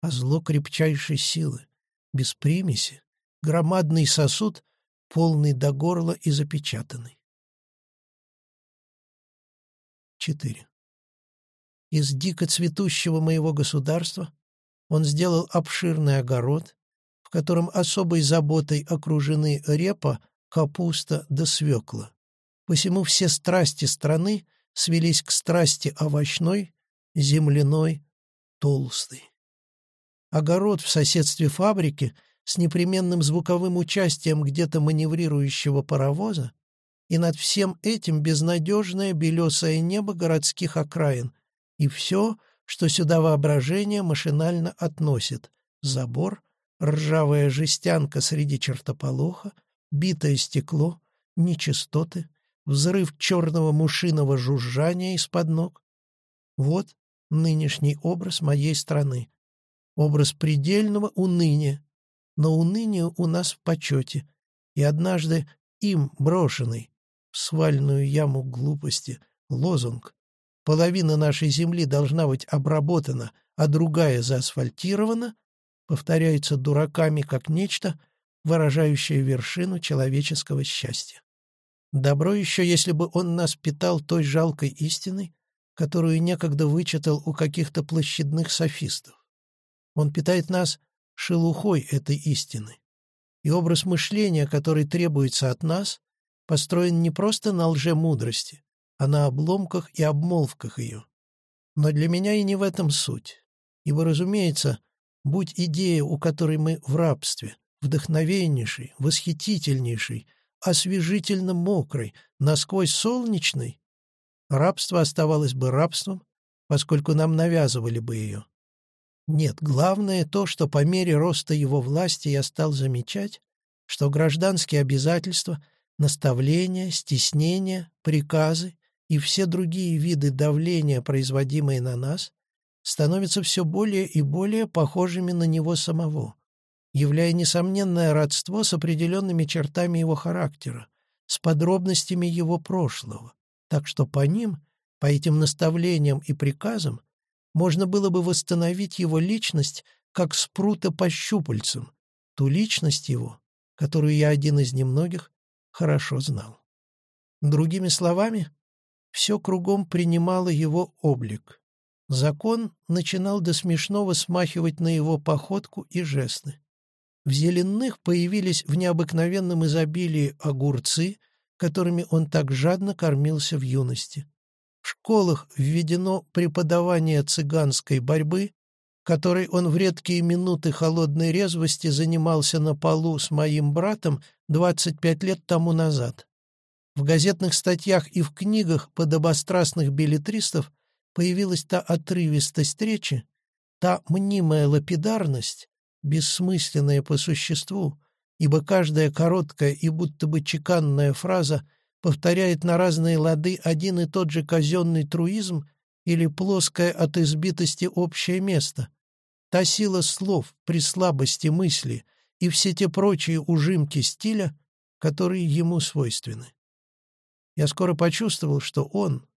а зло крепчайшей силы, без примеси, громадный сосуд, полный до горла и запечатанный. 4. Из дико цветущего моего государства он сделал обширный огород, в котором особой заботой окружены репа, капуста да свекла. Посему все страсти страны свелись к страсти овощной, земляной, толстой. Огород в соседстве фабрики с непременным звуковым участием где-то маневрирующего паровоза и над всем этим безнадежное белесое небо городских окраин, и все, что сюда воображение машинально относит — забор, ржавая жестянка среди чертополоха, битое стекло, нечистоты, взрыв черного мушиного жужжания из-под ног. Вот нынешний образ моей страны. Образ предельного уныния, но уныние у нас в почете, и однажды им брошенный в свальную яму глупости лозунг половина нашей земли должна быть обработана, а другая заасфальтирована, повторяется дураками как нечто, выражающее вершину человеческого счастья. Добро еще, если бы он нас питал той жалкой истиной, которую некогда вычитал у каких-то площадных софистов. Он питает нас шелухой этой истины. И образ мышления, который требуется от нас, построен не просто на лжемудрости, а на обломках и обмолвках ее. Но для меня и не в этом суть. Ибо, разумеется, будь идея, у которой мы в рабстве, вдохновеннейшей, восхитительнейшей, освежительно мокрой, насквозь солнечной, рабство оставалось бы рабством, поскольку нам навязывали бы ее. Нет, главное то, что по мере роста его власти я стал замечать, что гражданские обязательства, наставления, стеснения, приказы и все другие виды давления, производимые на нас, становятся все более и более похожими на него самого, являя несомненное родство с определенными чертами его характера, с подробностями его прошлого, так что по ним, по этим наставлениям и приказам, можно было бы восстановить его личность как спрута по щупальцам, ту личность его, которую я один из немногих хорошо знал. Другими словами, все кругом принимало его облик. Закон начинал до смешного смахивать на его походку и жесты. В зеленых появились в необыкновенном изобилии огурцы, которыми он так жадно кормился в юности. В школах введено преподавание цыганской борьбы, которой он в редкие минуты холодной резвости занимался на полу с моим братом 25 лет тому назад. В газетных статьях и в книгах подобострастных билетристов появилась та отрывистость речи, та мнимая лапидарность, бессмысленная по существу, ибо каждая короткая и будто бы чеканная фраза повторяет на разные лады один и тот же казенный труизм или плоское от избитости общее место. Та сила слов при слабости мысли и все те прочие ужимки стиля, которые ему свойственны. Я скоро почувствовал, что он,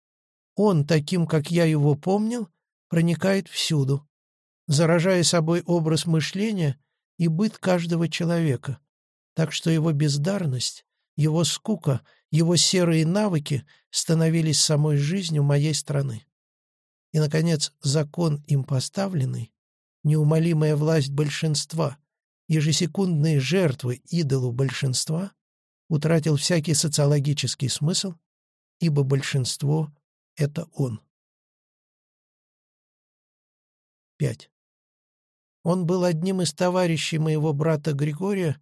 он, таким, как я его помнил, проникает всюду, заражая собой образ мышления и быт каждого человека, так что его бездарность, его скука, его серые навыки становились самой жизнью моей страны. И, наконец, закон им поставленный, неумолимая власть большинства, ежесекундные жертвы идолу большинства, утратил всякий социологический смысл, ибо большинство — это он. 5. Он был одним из товарищей моего брата Григория,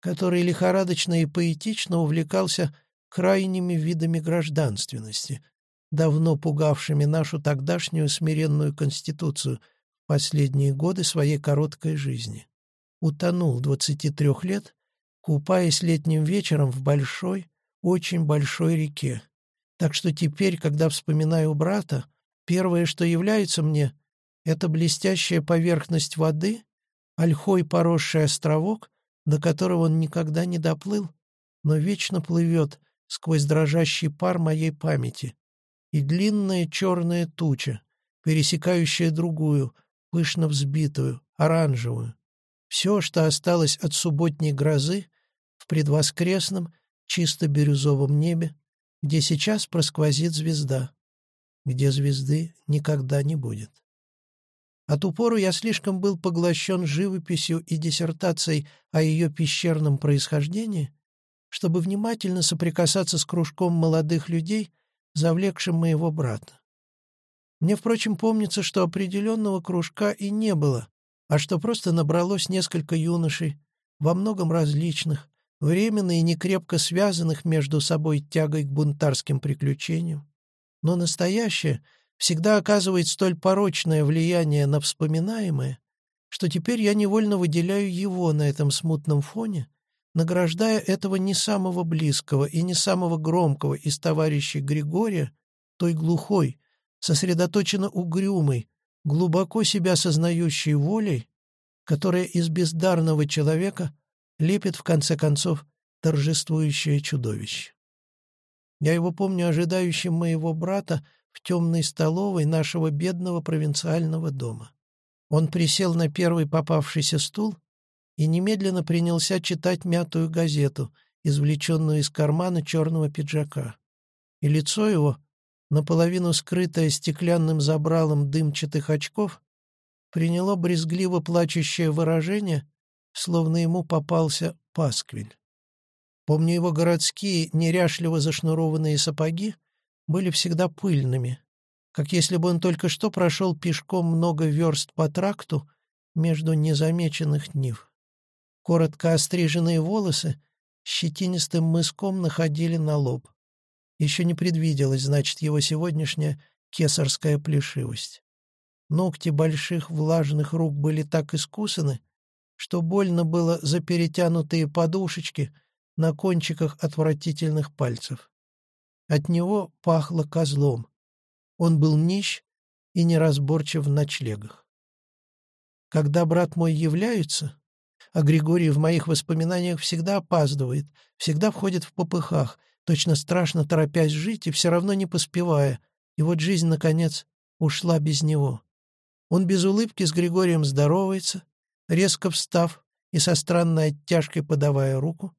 который лихорадочно и поэтично увлекался крайними видами гражданственности, давно пугавшими нашу тогдашнюю смиренную конституцию в последние годы своей короткой жизни. Утонул 23 лет, купаясь летним вечером в большой, очень большой реке. Так что теперь, когда вспоминаю брата, первое, что является мне, это блестящая поверхность воды, ольхой поросший островок, до которого он никогда не доплыл, но вечно плывет сквозь дрожащий пар моей памяти, и длинная черная туча, пересекающая другую, пышно взбитую, оранжевую. Все, что осталось от субботней грозы в предвоскресном, чисто бирюзовом небе, где сейчас просквозит звезда, где звезды никогда не будет. От упору я слишком был поглощен живописью и диссертацией о ее пещерном происхождении, чтобы внимательно соприкасаться с кружком молодых людей, завлекшим моего брата. Мне, впрочем, помнится, что определенного кружка и не было, а что просто набралось несколько юношей, во многом различных, временно и некрепко связанных между собой тягой к бунтарским приключениям. Но настоящее — всегда оказывает столь порочное влияние на вспоминаемое, что теперь я невольно выделяю его на этом смутном фоне, награждая этого не самого близкого и не самого громкого из товарищей Григория, той глухой, сосредоточенно угрюмой, глубоко себя сознающей волей, которая из бездарного человека лепит в конце концов торжествующее чудовище. Я его помню ожидающим моего брата в темной столовой нашего бедного провинциального дома. Он присел на первый попавшийся стул и немедленно принялся читать мятую газету, извлеченную из кармана черного пиджака. И лицо его, наполовину скрытое стеклянным забралом дымчатых очков, приняло брезгливо плачущее выражение, словно ему попался пасквиль. Помню, его городские, неряшливо зашнурованные сапоги были всегда пыльными, как если бы он только что прошел пешком много верст по тракту между незамеченных нив. Коротко остриженные волосы щетинистым мыском находили на лоб. Еще не предвиделась, значит, его сегодняшняя кесарская плешивость. Ногти больших влажных рук были так искусаны, что больно было за перетянутые подушечки на кончиках отвратительных пальцев. От него пахло козлом. Он был нищ и неразборчив в ночлегах. Когда брат мой является, а Григорий в моих воспоминаниях всегда опаздывает, всегда входит в попыхах, точно страшно торопясь жить и все равно не поспевая, и вот жизнь, наконец, ушла без него. Он без улыбки с Григорием здоровается, резко встав и со странной оттяжкой подавая руку.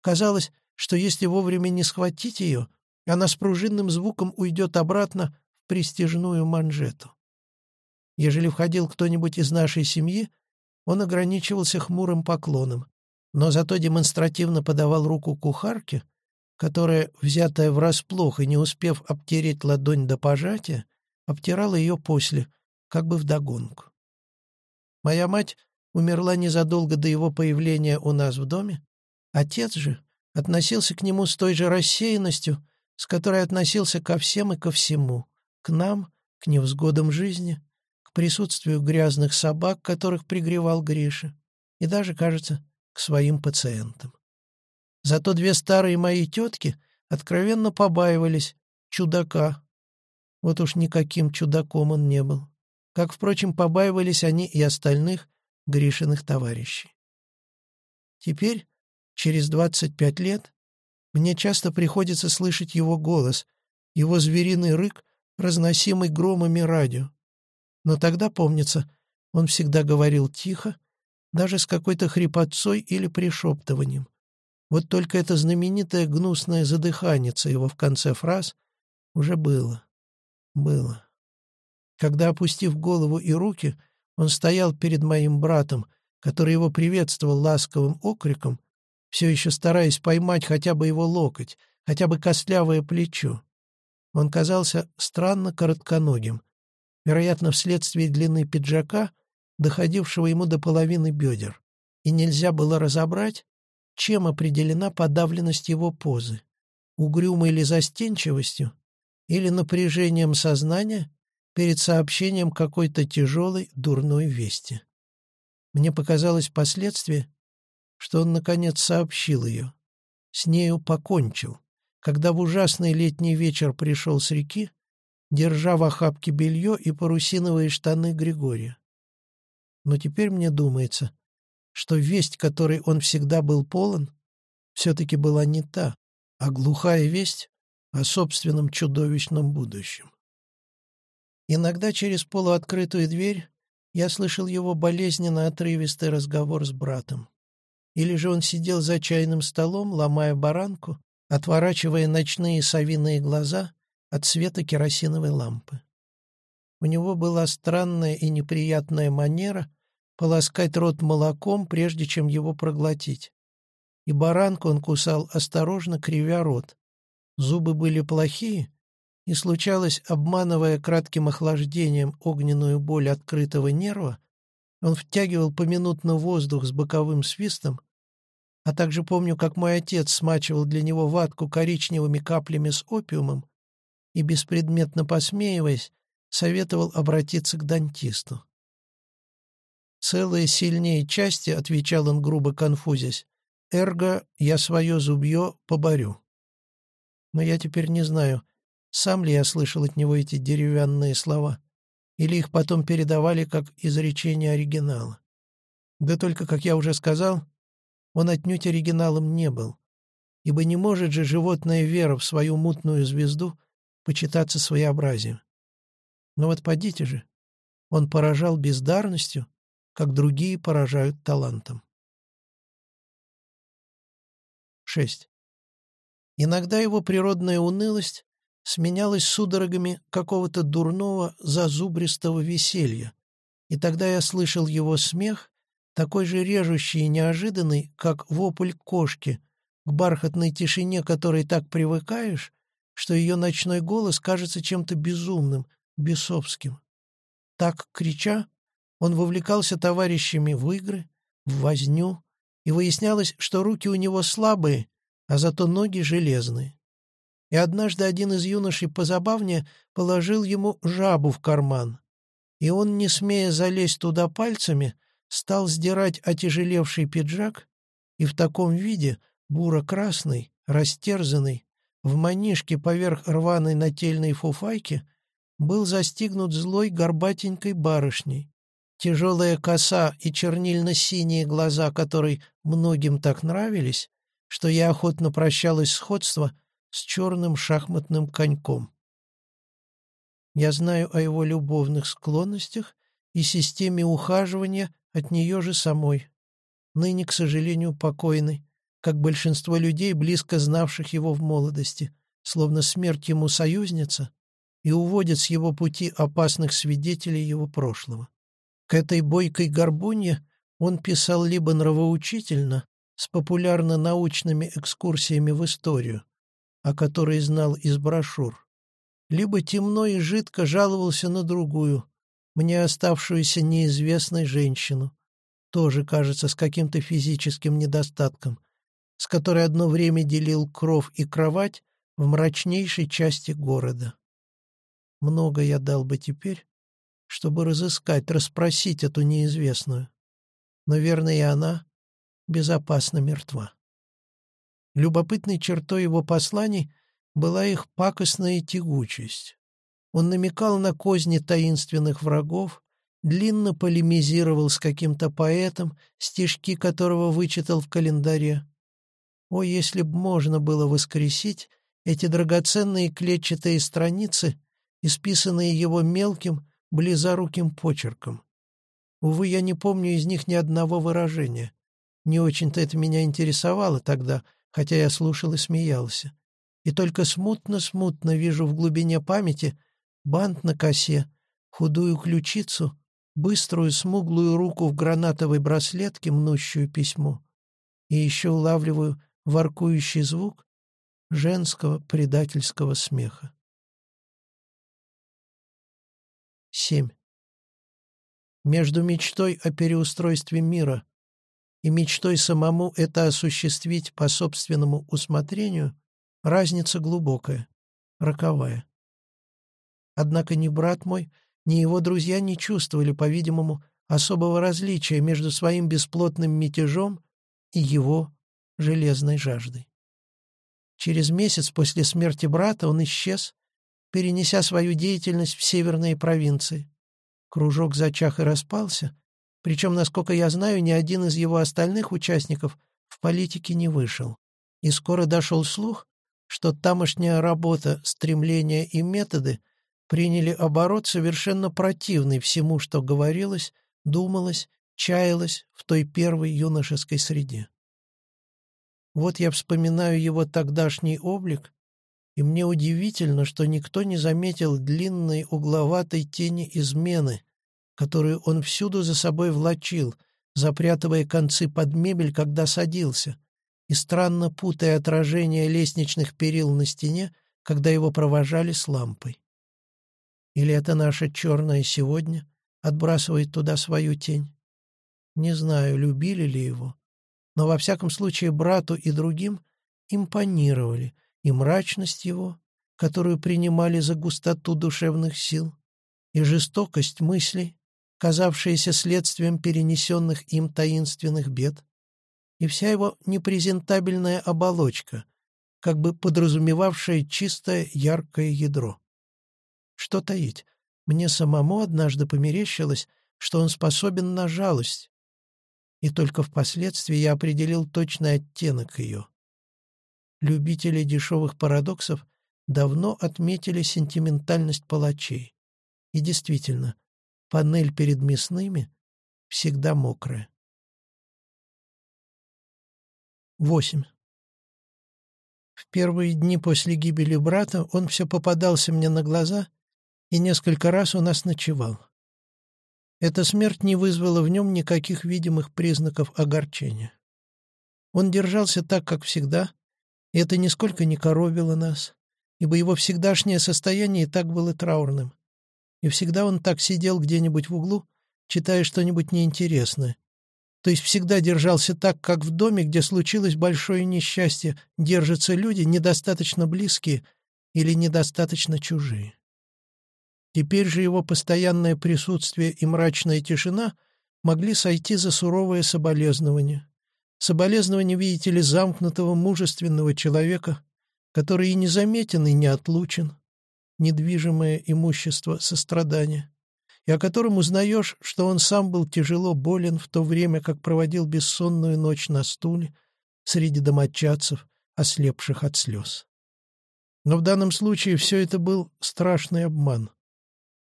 Казалось, что если вовремя не схватить ее, она с пружинным звуком уйдет обратно в престижную манжету. Ежели входил кто-нибудь из нашей семьи, он ограничивался хмурым поклоном, но зато демонстративно подавал руку кухарке, которая, взятая врасплох и не успев обтереть ладонь до пожатия, обтирала ее после, как бы вдогонку. Моя мать умерла незадолго до его появления у нас в доме, отец же относился к нему с той же рассеянностью, с которой относился ко всем и ко всему, к нам, к невзгодам жизни, к присутствию грязных собак, которых пригревал Гриша, и даже, кажется, к своим пациентам. Зато две старые мои тетки откровенно побаивались чудака. Вот уж никаким чудаком он не был. Как, впрочем, побаивались они и остальных Гришиных товарищей. Теперь, через 25 лет, мне часто приходится слышать его голос, его звериный рык, разносимый громами радио. Но тогда, помнится, он всегда говорил тихо, даже с какой-то хрипотцой или пришептыванием. Вот только это знаменитое гнусное задыханица его в конце фраз уже было. Было. Когда, опустив голову и руки, он стоял перед моим братом, который его приветствовал ласковым окриком, все еще стараясь поймать хотя бы его локоть, хотя бы костлявое плечо. Он казался странно коротконогим, вероятно, вследствие длины пиджака, доходившего ему до половины бедер, и нельзя было разобрать, чем определена подавленность его позы — угрюмой или застенчивостью, или напряжением сознания перед сообщением какой-то тяжелой дурной вести. Мне показалось впоследствии, что он, наконец, сообщил ее. С нею покончил, когда в ужасный летний вечер пришел с реки, держа в охапке белье и парусиновые штаны Григория. Но теперь мне думается, что весть, которой он всегда был полон, все-таки была не та, а глухая весть о собственном чудовищном будущем. Иногда через полуоткрытую дверь я слышал его болезненно отрывистый разговор с братом. Или же он сидел за чайным столом, ломая баранку, отворачивая ночные совиные глаза от света керосиновой лампы. У него была странная и неприятная манера полоскать рот молоком, прежде чем его проглотить. И баранку он кусал осторожно, кривя рот. Зубы были плохие, и случалось, обманывая кратким охлаждением огненную боль открытого нерва, он втягивал поминутно воздух с боковым свистом, а также помню, как мой отец смачивал для него ватку коричневыми каплями с опиумом и, беспредметно посмеиваясь, советовал обратиться к дантисту. «Целые сильнее части», — отвечал он грубо конфузясь, — «эрго я свое зубье поборю». Но я теперь не знаю, сам ли я слышал от него эти деревянные слова, или их потом передавали как изречение оригинала. Да только, как я уже сказал, он отнюдь оригиналом не был, ибо не может же животная вера в свою мутную звезду почитаться своеобразием. Но вот подите же, он поражал бездарностью, как другие поражают талантом. 6. Иногда его природная унылость сменялось судорогами какого-то дурного зазубристого веселья, и тогда я слышал его смех, такой же режущий и неожиданный, как вопль кошки, к бархатной тишине которой так привыкаешь, что ее ночной голос кажется чем-то безумным, бесовским. Так, крича, он вовлекался товарищами в игры, в возню, и выяснялось, что руки у него слабые, а зато ноги железные. И однажды один из юношей позабавнее положил ему жабу в карман, и он, не смея залезть туда пальцами, стал сдирать отяжелевший пиджак, и в таком виде, буро-красный, растерзанный, в манишке поверх рваной нательной фуфайки, был застигнут злой горбатенькой барышней. Тяжелая коса и чернильно-синие глаза, которые многим так нравились, что я охотно прощалась сходство с черным шахматным коньком. Я знаю о его любовных склонностях и системе ухаживания от нее же самой, ныне, к сожалению, покойной, как большинство людей, близко знавших его в молодости, словно смерть ему союзница, и уводит с его пути опасных свидетелей его прошлого. К этой бойкой горбунье он писал либо нравоучительно, с популярно-научными экскурсиями в историю, о которой знал из брошюр, либо темно и жидко жаловался на другую, мне оставшуюся неизвестной женщину, тоже, кажется, с каким-то физическим недостатком, с которой одно время делил кров и кровать в мрачнейшей части города. Много я дал бы теперь, чтобы разыскать, расспросить эту неизвестную. Но, верно, и она безопасно мертва. Любопытной чертой его посланий была их пакостная тягучесть. Он намекал на козни таинственных врагов, длинно полемизировал с каким-то поэтом, стишки которого вычитал в календаре, о, если б можно было воскресить эти драгоценные клетчатые страницы, исписанные его мелким, близоруким почерком. Увы, я не помню из них ни одного выражения. Не очень-то это меня интересовало тогда, хотя я слушал и смеялся. И только смутно-смутно вижу в глубине памяти бант на косе, худую ключицу, быструю смуглую руку в гранатовой браслетке, мнущую письмо. И еще улавливаю воркующий звук женского предательского смеха. 7. Между мечтой о переустройстве мира и мечтой самому это осуществить по собственному усмотрению разница глубокая, роковая. Однако ни брат мой, ни его друзья не чувствовали, по-видимому, особого различия между своим бесплотным мятежом и его железной жаждой. Через месяц после смерти брата он исчез, перенеся свою деятельность в северные провинции. Кружок зачах и распался, причем, насколько я знаю, ни один из его остальных участников в политике не вышел. И скоро дошел слух, что тамошняя работа, стремления и методы приняли оборот совершенно противный всему, что говорилось, думалось, чаялось в той первой юношеской среде. Вот я вспоминаю его тогдашний облик, и мне удивительно, что никто не заметил длинной угловатой тени измены, которую он всюду за собой влачил, запрятывая концы под мебель, когда садился, и странно путая отражение лестничных перил на стене, когда его провожали с лампой. Или это наша черная сегодня отбрасывает туда свою тень? Не знаю, любили ли его, но во всяком случае брату и другим импонировали и мрачность его, которую принимали за густоту душевных сил, и жестокость мыслей, казавшиеся следствием перенесенных им таинственных бед, и вся его непрезентабельная оболочка, как бы подразумевавшая чистое яркое ядро. Что таить? Мне самому однажды померещилось, что он способен на жалость, и только впоследствии я определил точный оттенок ее. Любители дешевых парадоксов давно отметили сентиментальность палачей. И действительно, панель перед мясными всегда мокрая. 8. В первые дни после гибели брата он все попадался мне на глаза, и несколько раз у нас ночевал. Эта смерть не вызвала в нем никаких видимых признаков огорчения. Он держался так, как всегда, и это нисколько не коробило нас, ибо его всегдашнее состояние и так было траурным. И всегда он так сидел где-нибудь в углу, читая что-нибудь неинтересное. То есть всегда держался так, как в доме, где случилось большое несчастье, держатся люди недостаточно близкие или недостаточно чужие. Теперь же его постоянное присутствие и мрачная тишина могли сойти за суровое соболезнование. Соболезнование, видите ли, замкнутого мужественного человека, который и не заметен, и не отлучен, недвижимое имущество сострадания, и о котором узнаешь, что он сам был тяжело болен в то время, как проводил бессонную ночь на стуле среди домочадцев, ослепших от слез. Но в данном случае все это был страшный обман.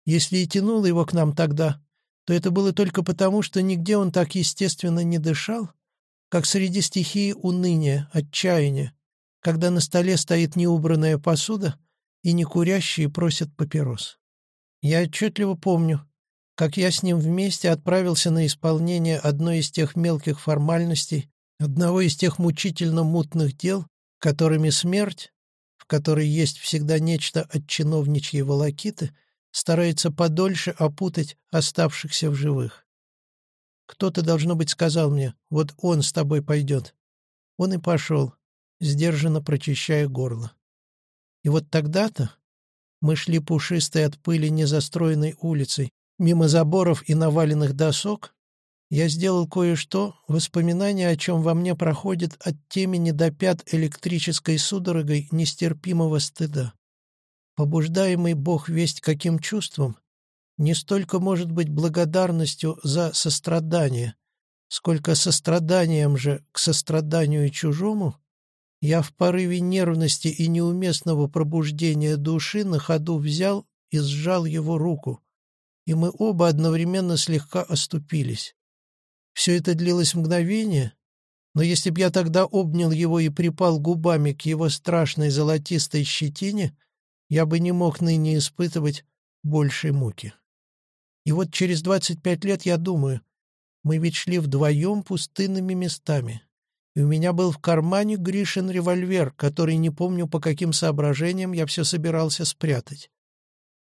Если и тянуло его к нам тогда, то это было только потому, что нигде он так естественно не дышал, как среди стихии уныния, отчаяния, когда на столе стоит неубранная посуда и некурящие просят папирос. Я отчетливо помню, как я с ним вместе отправился на исполнение одной из тех мелких формальностей, одного из тех мучительно мутных дел, которыми смерть, в которой есть всегда нечто от чиновничьей волокиты, старается подольше опутать оставшихся в живых. Кто-то, должно быть, сказал мне, вот он с тобой пойдет. Он и пошел, сдержанно прочищая горло. И вот тогда-то мы шли пушистой от пыли незастроенной улицей, мимо заборов и наваленных досок, я сделал кое-что, воспоминание о чем во мне проходит от темени до пят электрической судорогой нестерпимого стыда. Побуждаемый Бог весть каким чувством, не столько может быть благодарностью за сострадание, сколько состраданием же к состраданию чужому, я в порыве нервности и неуместного пробуждения души на ходу взял и сжал его руку, и мы оба одновременно слегка оступились. Все это длилось мгновение, но если б я тогда обнял его и припал губами к его страшной золотистой щетине, я бы не мог ныне испытывать большей муки. И вот через двадцать пять лет я думаю, мы ведь шли вдвоем пустынными местами, и у меня был в кармане Гришин револьвер, который не помню по каким соображениям я все собирался спрятать.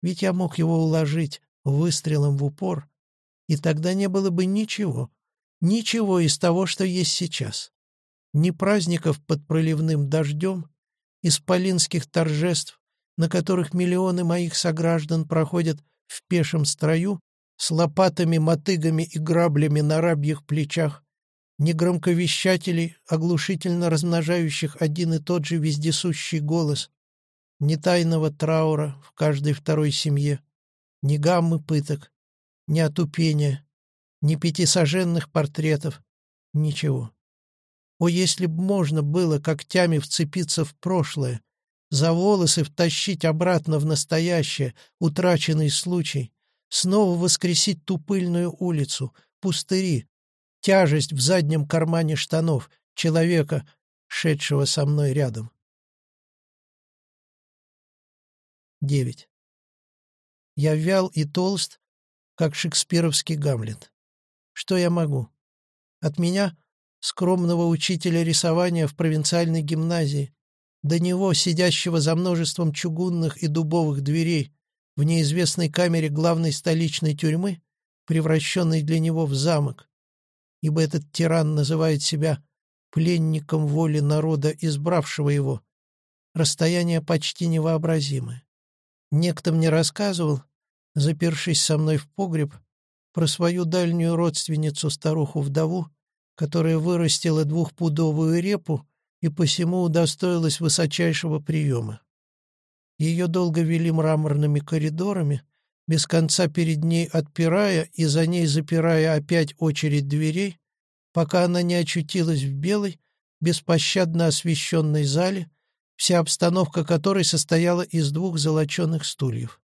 Ведь я мог его уложить выстрелом в упор, и тогда не было бы ничего, ничего из того, что есть сейчас. Ни праздников под проливным дождем, исполинских торжеств, на которых миллионы моих сограждан проходят в пешем строю с лопатами, мотыгами и граблями на рабьих плечах, ни громковещателей, оглушительно размножающих один и тот же вездесущий голос, ни тайного траура в каждой второй семье, ни гаммы пыток, ни отупения, ни пятисоженных портретов, ничего. О, если б можно было когтями вцепиться в прошлое, за волосы втащить обратно в настоящее, утраченный случай, снова воскресить ту пыльную улицу, пустыри, тяжесть в заднем кармане штанов человека, шедшего со мной рядом. 9. Я вял и толст, как шекспировский Гамлет. Что я могу? От меня, скромного учителя рисования в провинциальной гимназии, до него, сидящего за множеством чугунных и дубовых дверей в неизвестной камере главной столичной тюрьмы, превращенной для него в замок, ибо этот тиран называет себя пленником воли народа, избравшего его, расстояние почти невообразимое. Некто мне рассказывал, запершись со мной в погреб, про свою дальнюю родственницу, старуху-вдову, которая вырастила двухпудовую репу и посему удостоилась высочайшего приема. Ее долго вели мраморными коридорами, без конца перед ней отпирая и за ней запирая опять очередь дверей, пока она не очутилась в белой, беспощадно освещенной зале, вся обстановка которой состояла из двух золоченых стульев.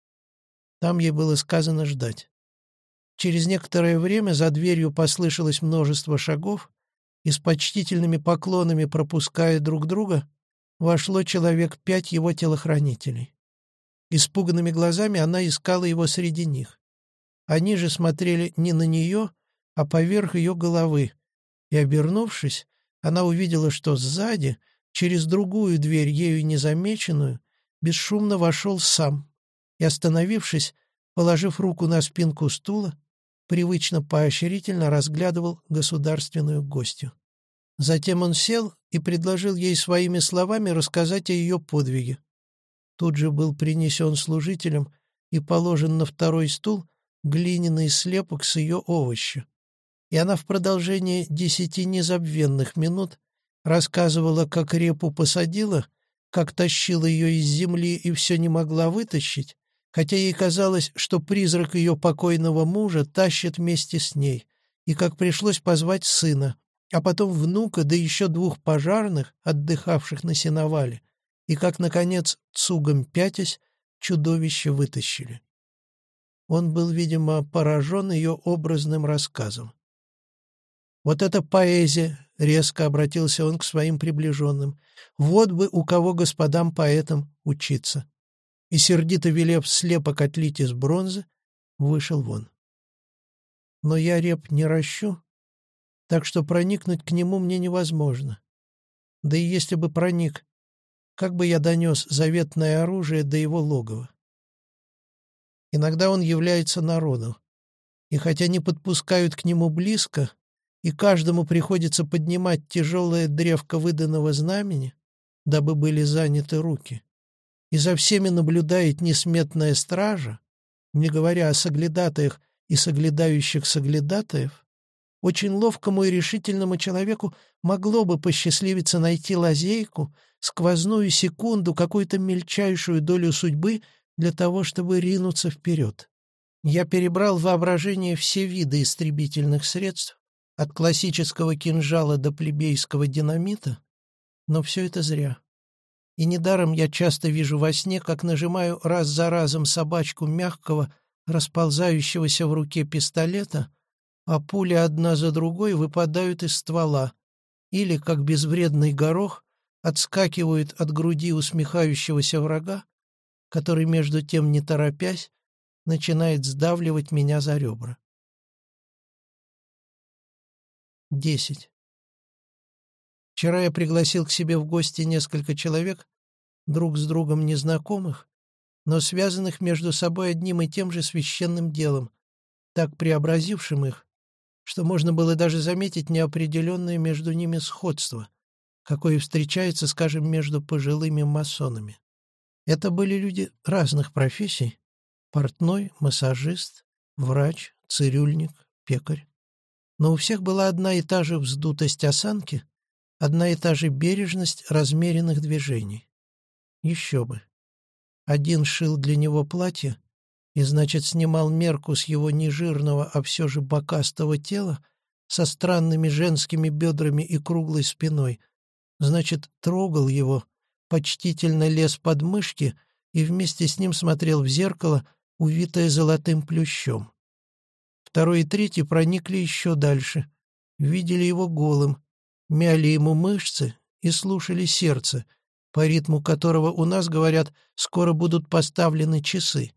Там ей было сказано ждать. Через некоторое время за дверью послышалось множество шагов, и с почтительными поклонами пропуская друг друга, вошло человек пять его телохранителей. Испуганными глазами она искала его среди них. Они же смотрели не на нее, а поверх ее головы, и, обернувшись, она увидела, что сзади, через другую дверь, ею незамеченную, бесшумно вошел сам и, остановившись, положив руку на спинку стула, привычно поощрительно разглядывал государственную гостью. Затем он сел и предложил ей своими словами рассказать о ее подвиге. Тут же был принесен служителем и положен на второй стул глиняный слепок с ее овоща и она в продолжении десяти незабвенных минут рассказывала, как репу посадила, как тащила ее из земли и все не могла вытащить, хотя ей казалось, что призрак ее покойного мужа тащит вместе с ней, и как пришлось позвать сына, а потом внука, да еще двух пожарных, отдыхавших на сеновале, и как, наконец, цугом пятясь, чудовище вытащили. Он был, видимо, поражен ее образным рассказом. Вот это поэзия, — резко обратился он к своим приближенным. Вот бы у кого господам поэтам учиться. И сердито велев слепок отлить из бронзы, вышел вон. Но я реп не ращу, так что проникнуть к нему мне невозможно. Да и если бы проник, как бы я донес заветное оружие до его логова? Иногда он является народу, и хотя не подпускают к нему близко, и каждому приходится поднимать тяжелое древко выданного знамени, дабы были заняты руки. И за всеми наблюдает несметная стража, не говоря о соглядатаях и соглядающих соглядатаев, очень ловкому и решительному человеку могло бы посчастливиться найти лазейку, сквозную секунду, какую-то мельчайшую долю судьбы для того, чтобы ринуться вперед. Я перебрал воображение все виды истребительных средств, от классического кинжала до плебейского динамита, но все это зря. И недаром я часто вижу во сне, как нажимаю раз за разом собачку мягкого, расползающегося в руке пистолета, а пули одна за другой выпадают из ствола, или, как безвредный горох, отскакивают от груди усмехающегося врага, который, между тем, не торопясь, начинает сдавливать меня за ребра. Десять. Вчера я пригласил к себе в гости несколько человек, друг с другом незнакомых, но связанных между собой одним и тем же священным делом, так преобразившим их, что можно было даже заметить неопределенное между ними сходство, какое встречается, скажем, между пожилыми масонами. Это были люди разных профессий — портной, массажист, врач, цирюльник, пекарь но у всех была одна и та же вздутость осанки, одна и та же бережность размеренных движений. Еще бы. Один шил для него платье и, значит, снимал мерку с его нежирного, а все же бокастого тела со странными женскими бедрами и круглой спиной, значит, трогал его, почтительно лез под мышки и вместе с ним смотрел в зеркало, увитое золотым плющом. Второй и третий проникли еще дальше, видели его голым, мяли ему мышцы и слушали сердце, по ритму которого у нас, говорят, скоро будут поставлены часы,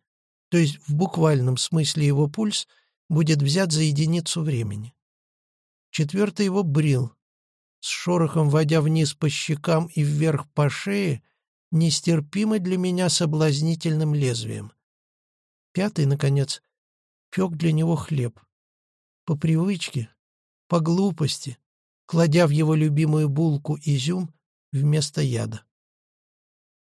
то есть в буквальном смысле его пульс будет взят за единицу времени. Четвертый его брил, с шорохом водя вниз по щекам и вверх по шее, нестерпимо для меня соблазнительным лезвием. Пятый, наконец, пек для него хлеб. По привычке, по глупости, кладя в его любимую булку изюм вместо яда.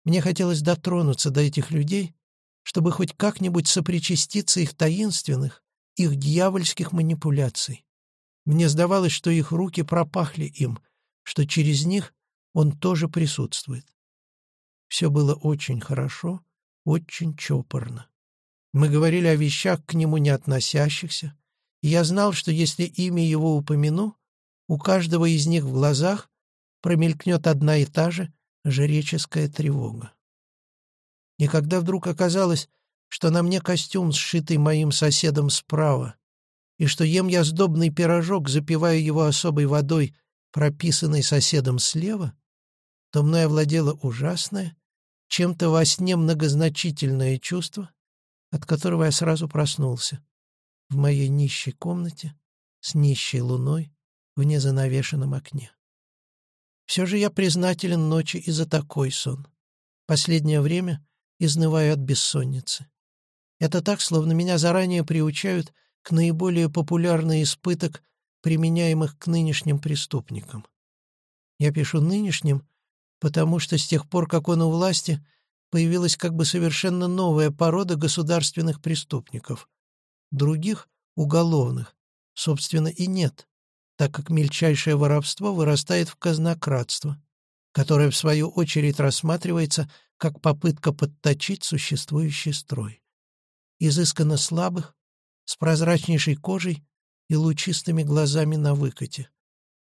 Мне хотелось дотронуться до этих людей, чтобы хоть как-нибудь сопричаститься их таинственных, их дьявольских манипуляций. Мне сдавалось, что их руки пропахли им, что через них он тоже присутствует. Все было очень хорошо, очень чопорно. Мы говорили о вещах к нему не относящихся, и я знал, что если имя его упомяну, у каждого из них в глазах промелькнет одна и та же жреческая тревога. И когда вдруг оказалось, что на мне костюм, сшитый моим соседом справа, и что ем я сдобный пирожок, запивая его особой водой, прописанной соседом слева, то мной овладело ужасное, чем-то во сне многозначительное чувство, от которого я сразу проснулся. В моей нищей комнате, с нищей луной, в незанавешенном окне. Все же я признателен ночи и за такой сон. Последнее время изнываю от бессонницы. Это так, словно меня заранее приучают к наиболее популярным испыток, применяемых к нынешним преступникам. Я пишу «нынешним», потому что с тех пор, как он у власти, появилась как бы совершенно новая порода государственных преступников. Других, уголовных, собственно, и нет, так как мельчайшее воровство вырастает в казнократство, которое, в свою очередь, рассматривается как попытка подточить существующий строй. Изысканно слабых, с прозрачнейшей кожей и лучистыми глазами на выкате.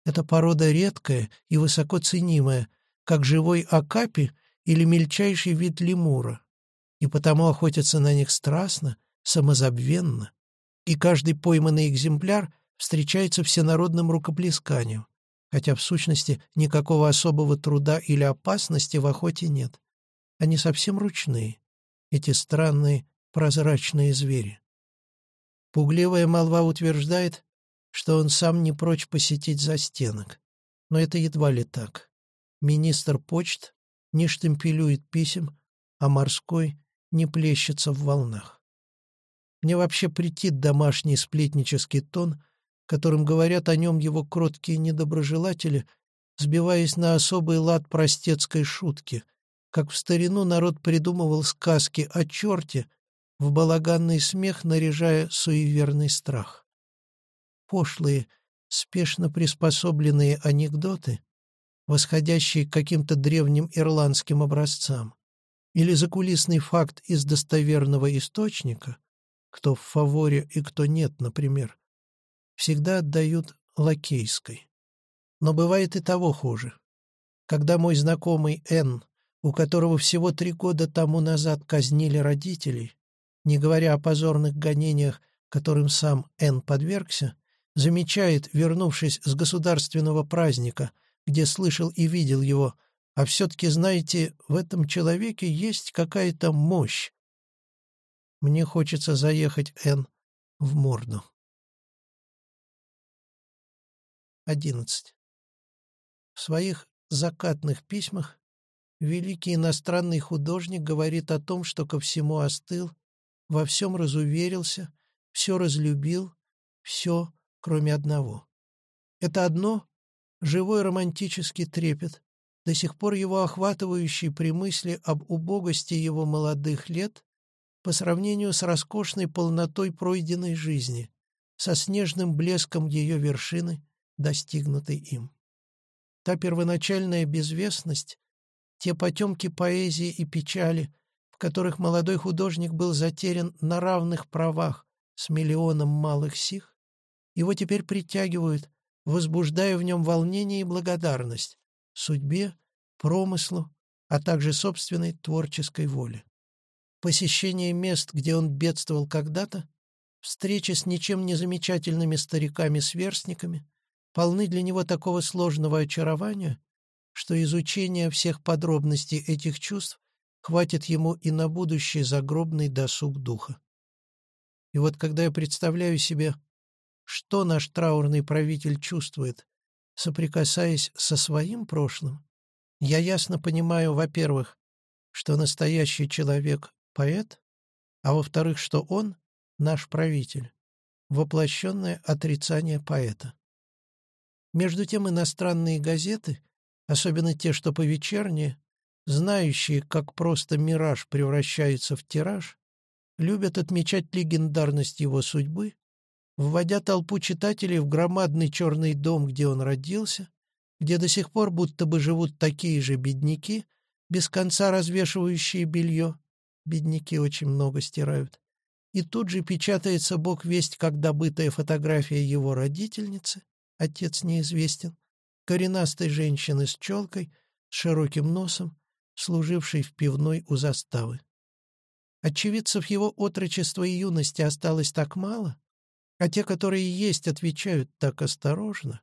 Эта порода редкая и высоко ценимая, как живой акапи или мельчайший вид лемура, и потому охотятся на них страстно, самозабвенно, и каждый пойманный экземпляр встречается всенародным рукоплесканием, хотя в сущности никакого особого труда или опасности в охоте нет. Они совсем ручные, эти странные прозрачные звери. Пугливая молва утверждает, что он сам не прочь посетить застенок. Но это едва ли так. Министр почт не штемпелюет писем, а морской не плещется в волнах. Мне вообще претит домашний сплетнический тон, которым говорят о нем его кроткие недоброжелатели, сбиваясь на особый лад простецкой шутки, как в старину народ придумывал сказки о черте, в балаганный смех наряжая суеверный страх. Пошлые, спешно приспособленные анекдоты, восходящие к каким-то древним ирландским образцам, или закулисный факт из достоверного источника, кто в фаворе и кто нет, например, всегда отдают лакейской. Но бывает и того хуже. Когда мой знакомый Н, у которого всего три года тому назад казнили родителей, не говоря о позорных гонениях, которым сам Н. подвергся, замечает, вернувшись с государственного праздника, где слышал и видел его, а все-таки, знаете, в этом человеке есть какая-то мощь. Мне хочется заехать Н. в морду. 11. В своих закатных письмах великий иностранный художник говорит о том, что ко всему остыл, во всем разуверился, все разлюбил, все, кроме одного. Это одно — живой романтический трепет, до сих пор его охватывающий при мысли об убогости его молодых лет по сравнению с роскошной полнотой пройденной жизни, со снежным блеском ее вершины, достигнутой им. Та первоначальная безвестность, те потемки поэзии и печали, которых молодой художник был затерян на равных правах с миллионом малых сих, его теперь притягивают, возбуждая в нем волнение и благодарность судьбе, промыслу, а также собственной творческой воле. Посещение мест, где он бедствовал когда-то, встречи с ничем не замечательными стариками-сверстниками, полны для него такого сложного очарования, что изучение всех подробностей этих чувств хватит ему и на будущий загробный досуг духа. И вот когда я представляю себе, что наш траурный правитель чувствует, соприкасаясь со своим прошлым, я ясно понимаю, во-первых, что настоящий человек — поэт, а во-вторых, что он — наш правитель, воплощенное отрицание поэта. Между тем иностранные газеты, особенно те, что повечерние, знающие, как просто мираж превращается в тираж, любят отмечать легендарность его судьбы, вводя толпу читателей в громадный черный дом, где он родился, где до сих пор будто бы живут такие же бедняки, без конца развешивающие белье. Бедняки очень много стирают. И тут же печатается бог весть как добытая фотография его родительницы, отец неизвестен, коренастой женщины с челкой, с широким носом, служивший в пивной у заставы. Очевидцев его отрочества и юности осталось так мало, а те, которые есть, отвечают так осторожно.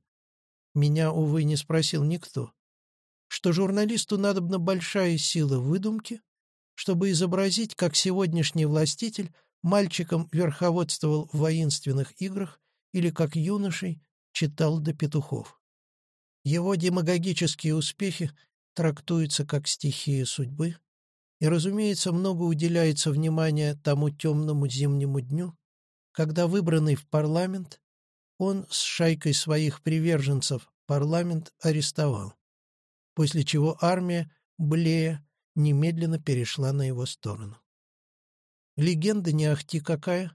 Меня, увы, не спросил никто. что журналисту надобна большая сила выдумки, чтобы изобразить, как сегодняшний властитель мальчиком верховодствовал в воинственных играх или как юношей читал до петухов. Его демагогические успехи трактуются как стихия судьбы, и, разумеется, много уделяется внимания тому темному зимнему дню, когда, выбранный в парламент, он с шайкой своих приверженцев парламент арестовал, после чего армия, блея, немедленно перешла на его сторону. Легенда не ахти какая,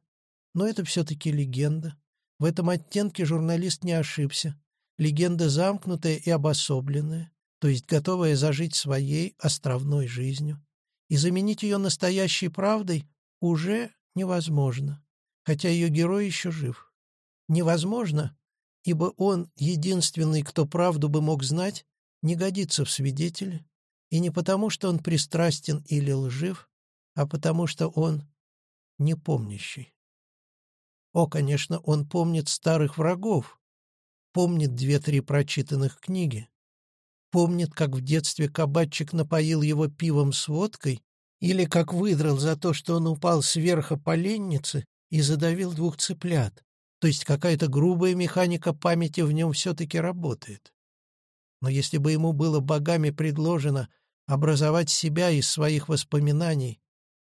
но это все-таки легенда. В этом оттенке журналист не ошибся. Легенда замкнутая и обособленная, то есть готовая зажить своей островной жизнью. И заменить ее настоящей правдой уже невозможно, хотя ее герой еще жив. Невозможно, ибо он, единственный, кто правду бы мог знать, не годится в свидетели, и не потому, что он пристрастен или лжив, а потому, что он непомнящий. О, конечно, он помнит старых врагов, помнит две-три прочитанных книги, помнит, как в детстве кабачик напоил его пивом с водкой или как выдрал за то, что он упал сверху поленницы и задавил двух цыплят, то есть какая-то грубая механика памяти в нем все-таки работает. Но если бы ему было богами предложено образовать себя из своих воспоминаний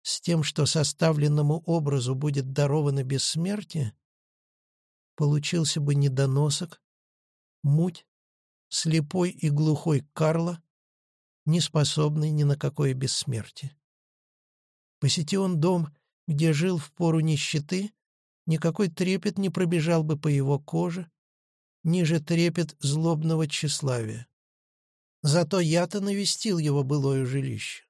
с тем, что составленному образу будет даровано бессмертие, получился бы недоносок, муть, слепой и глухой Карла, не способный ни на какое бессмертие. Посети он дом, где жил в пору нищеты, никакой трепет не пробежал бы по его коже, ниже трепет злобного тщеславия. Зато я-то навестил его былое жилище.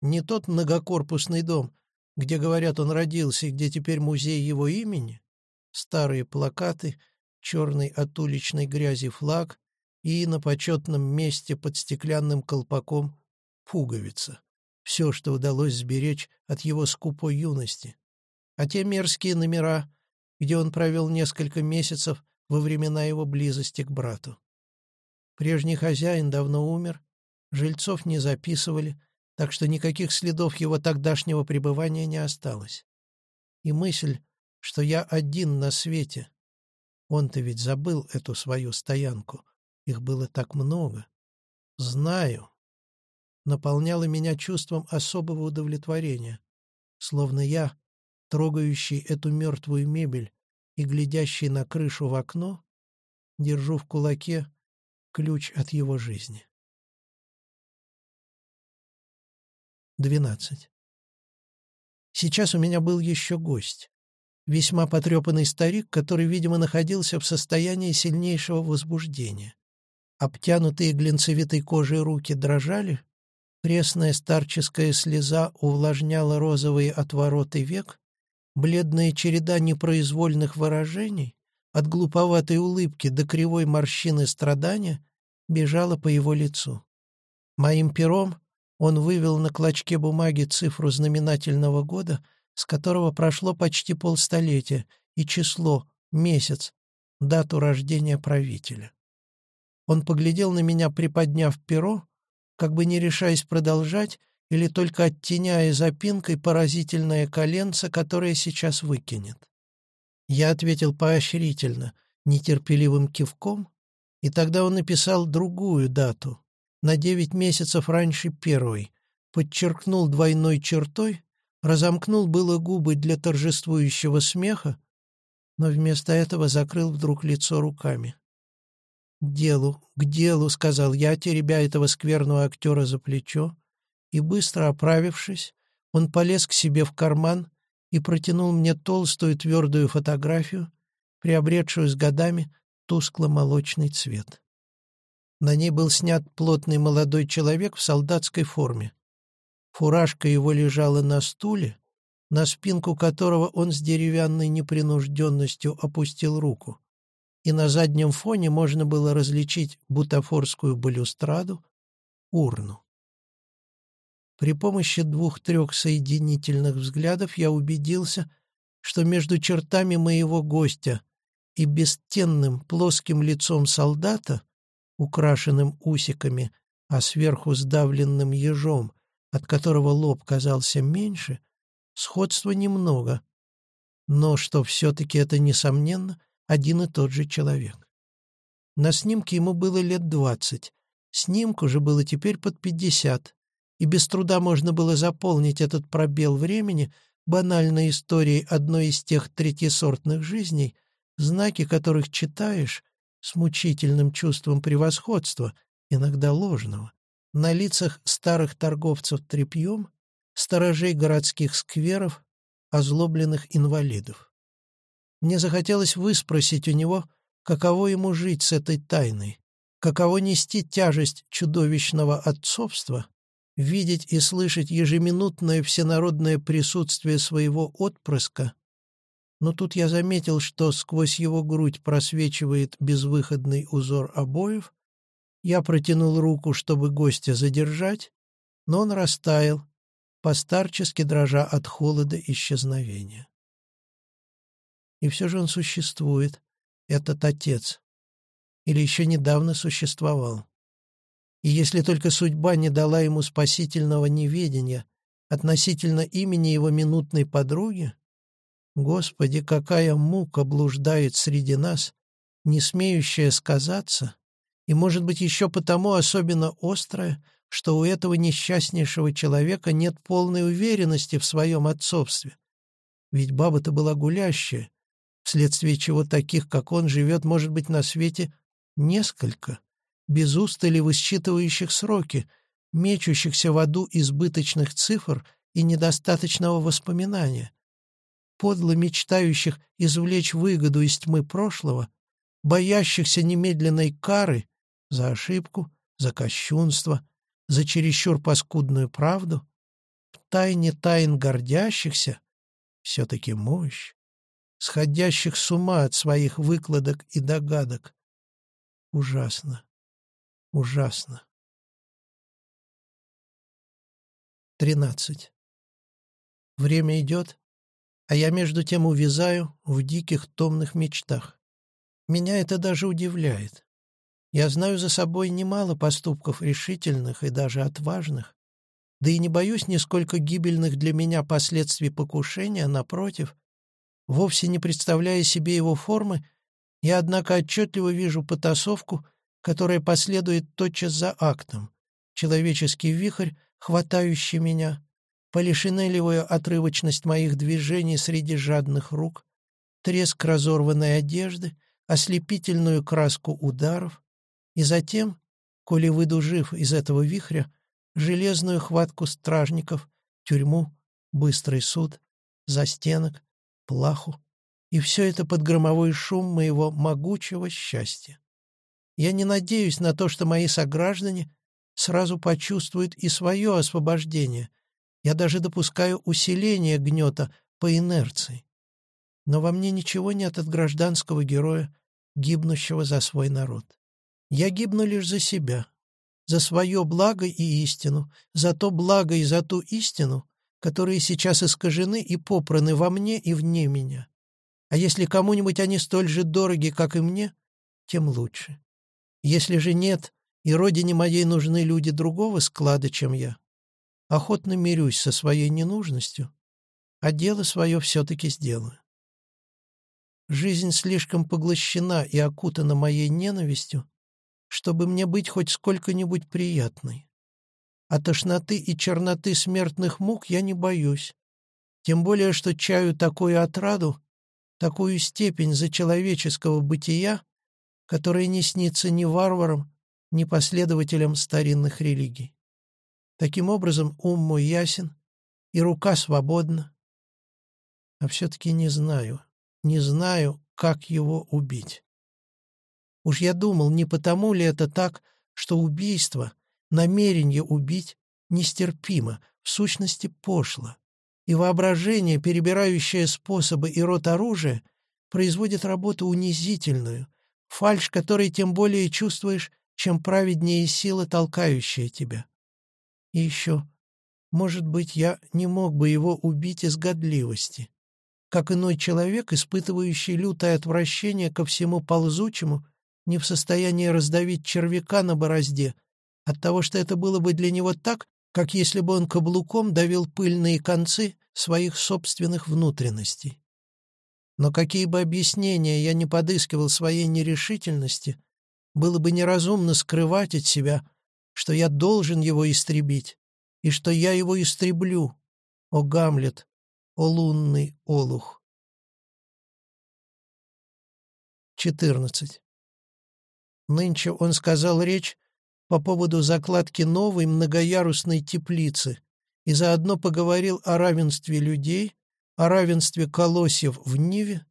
Не тот многокорпусный дом, где, говорят, он родился и где теперь музей его имени, старые плакаты, черный от уличной грязи флаг и на почетном месте под стеклянным колпаком пуговица. Все, что удалось сберечь от его скупой юности. А те мерзкие номера, где он провел несколько месяцев во времена его близости к брату. Прежний хозяин давно умер, жильцов не записывали, так что никаких следов его тогдашнего пребывания не осталось. И мысль, что я один на свете, он-то ведь забыл эту свою стоянку, их было так много, знаю, наполняла меня чувством особого удовлетворения, словно я, трогающий эту мертвую мебель и глядящий на крышу в окно, держу в кулаке ключ от его жизни. 12. Сейчас у меня был еще гость. Весьма потрепанный старик, который, видимо, находился в состоянии сильнейшего возбуждения. Обтянутые глинцевитой кожей руки дрожали, пресная старческая слеза увлажняла розовые отвороты век, бледная череда непроизвольных выражений, от глуповатой улыбки до кривой морщины страдания, бежала по его лицу. Моим пером он вывел на клочке бумаги цифру знаменательного года, с которого прошло почти полстолетия, и число, месяц, дату рождения правителя. Он поглядел на меня, приподняв перо, как бы не решаясь продолжать или только оттеняя запинкой поразительное коленце, которое сейчас выкинет. Я ответил поощрительно, нетерпеливым кивком, и тогда он написал другую дату, на девять месяцев раньше первой, подчеркнул двойной чертой, разомкнул было губы для торжествующего смеха, но вместо этого закрыл вдруг лицо руками. «К делу, к делу», — сказал я, теребя этого скверного актера за плечо, и, быстро оправившись, он полез к себе в карман и протянул мне толстую твердую фотографию, приобретшую с годами тускло-молочный цвет. На ней был снят плотный молодой человек в солдатской форме. Фуражка его лежала на стуле, на спинку которого он с деревянной непринужденностью опустил руку. И на заднем фоне можно было различить бутафорскую балюстраду, урну. При помощи двух-трех соединительных взглядов я убедился, что между чертами моего гостя и бестенным плоским лицом солдата украшенным усиками, а сверху сдавленным ежом, от которого лоб казался меньше, сходства немного, но что все-таки это, несомненно, один и тот же человек. На снимке ему было лет двадцать, снимку же было теперь под пятьдесят, и без труда можно было заполнить этот пробел времени банальной историей одной из тех третьесортных жизней, знаки которых читаешь с мучительным чувством превосходства, иногда ложного, на лицах старых торговцев тряпьем, сторожей городских скверов, озлобленных инвалидов. Мне захотелось выспросить у него, каково ему жить с этой тайной, каково нести тяжесть чудовищного отцовства, видеть и слышать ежеминутное всенародное присутствие своего отпрыска, но тут я заметил, что сквозь его грудь просвечивает безвыходный узор обоев, я протянул руку, чтобы гостя задержать, но он растаял, постарчески дрожа от холода исчезновения. И все же он существует, этот отец. Или еще недавно существовал. И если только судьба не дала ему спасительного неведения относительно имени его минутной подруги, Господи, какая мука блуждает среди нас, не смеющая сказаться, и, может быть, еще потому особенно острая, что у этого несчастнейшего человека нет полной уверенности в своем отцовстве. Ведь баба-то была гулящая, вследствие чего таких, как он, живет, может быть, на свете несколько, без устали высчитывающих сроки, мечущихся в аду избыточных цифр и недостаточного воспоминания, подло мечтающих извлечь выгоду из тьмы прошлого, боящихся немедленной кары за ошибку, за кощунство, за чересчур паскудную правду, в тайне тайн гордящихся, все-таки мощь, сходящих с ума от своих выкладок и догадок. Ужасно, ужасно. Тринадцать. Время идет, а я между тем увязаю в диких томных мечтах. Меня это даже удивляет. Я знаю за собой немало поступков решительных и даже отважных, да и не боюсь нисколько гибельных для меня последствий покушения, напротив, вовсе не представляя себе его формы, я, однако, отчетливо вижу потасовку, которая последует тотчас за актом, человеческий вихрь, хватающий меня, полишинелевую отрывочность моих движений среди жадных рук, треск разорванной одежды, ослепительную краску ударов, и затем, коли выйду жив из этого вихря, железную хватку стражников, тюрьму, быстрый суд, застенок, плаху, и все это под громовой шум моего могучего счастья. Я не надеюсь на то, что мои сограждане сразу почувствуют и свое освобождение. Я даже допускаю усиление гнета по инерции. Но во мне ничего нет от гражданского героя, гибнущего за свой народ. Я гибну лишь за себя, за свое благо и истину, за то благо и за ту истину, которые сейчас искажены и попраны во мне и вне меня. А если кому-нибудь они столь же дороги, как и мне, тем лучше. Если же нет, и родине моей нужны люди другого склада, чем я, охотно мирюсь со своей ненужностью, а дело свое все-таки сделаю. Жизнь слишком поглощена и окутана моей ненавистью, чтобы мне быть хоть сколько-нибудь приятной. А тошноты и черноты смертных мук я не боюсь. Тем более, что чаю такую отраду, такую степень зачеловеческого бытия, которая не снится ни варварам, ни последователям старинных религий. Таким образом, ум мой ясен, и рука свободна. А все-таки не знаю, не знаю, как его убить. Уж я думал, не потому ли это так, что убийство, намерение убить, нестерпимо, в сущности пошло, и воображение, перебирающее способы и род оружия, производит работу унизительную, фальшь которой тем более чувствуешь, чем праведнее сила, толкающая тебя. И еще, может быть, я не мог бы его убить из годливости, как иной человек, испытывающий лютое отвращение ко всему ползучему не в состоянии раздавить червяка на борозде, от того, что это было бы для него так, как если бы он каблуком давил пыльные концы своих собственных внутренностей. Но какие бы объяснения я не подыскивал своей нерешительности, было бы неразумно скрывать от себя, что я должен его истребить, и что я его истреблю, о Гамлет, о лунный олух. 14. Нынче он сказал речь по поводу закладки новой многоярусной теплицы и заодно поговорил о равенстве людей, о равенстве колосьев в Ниве,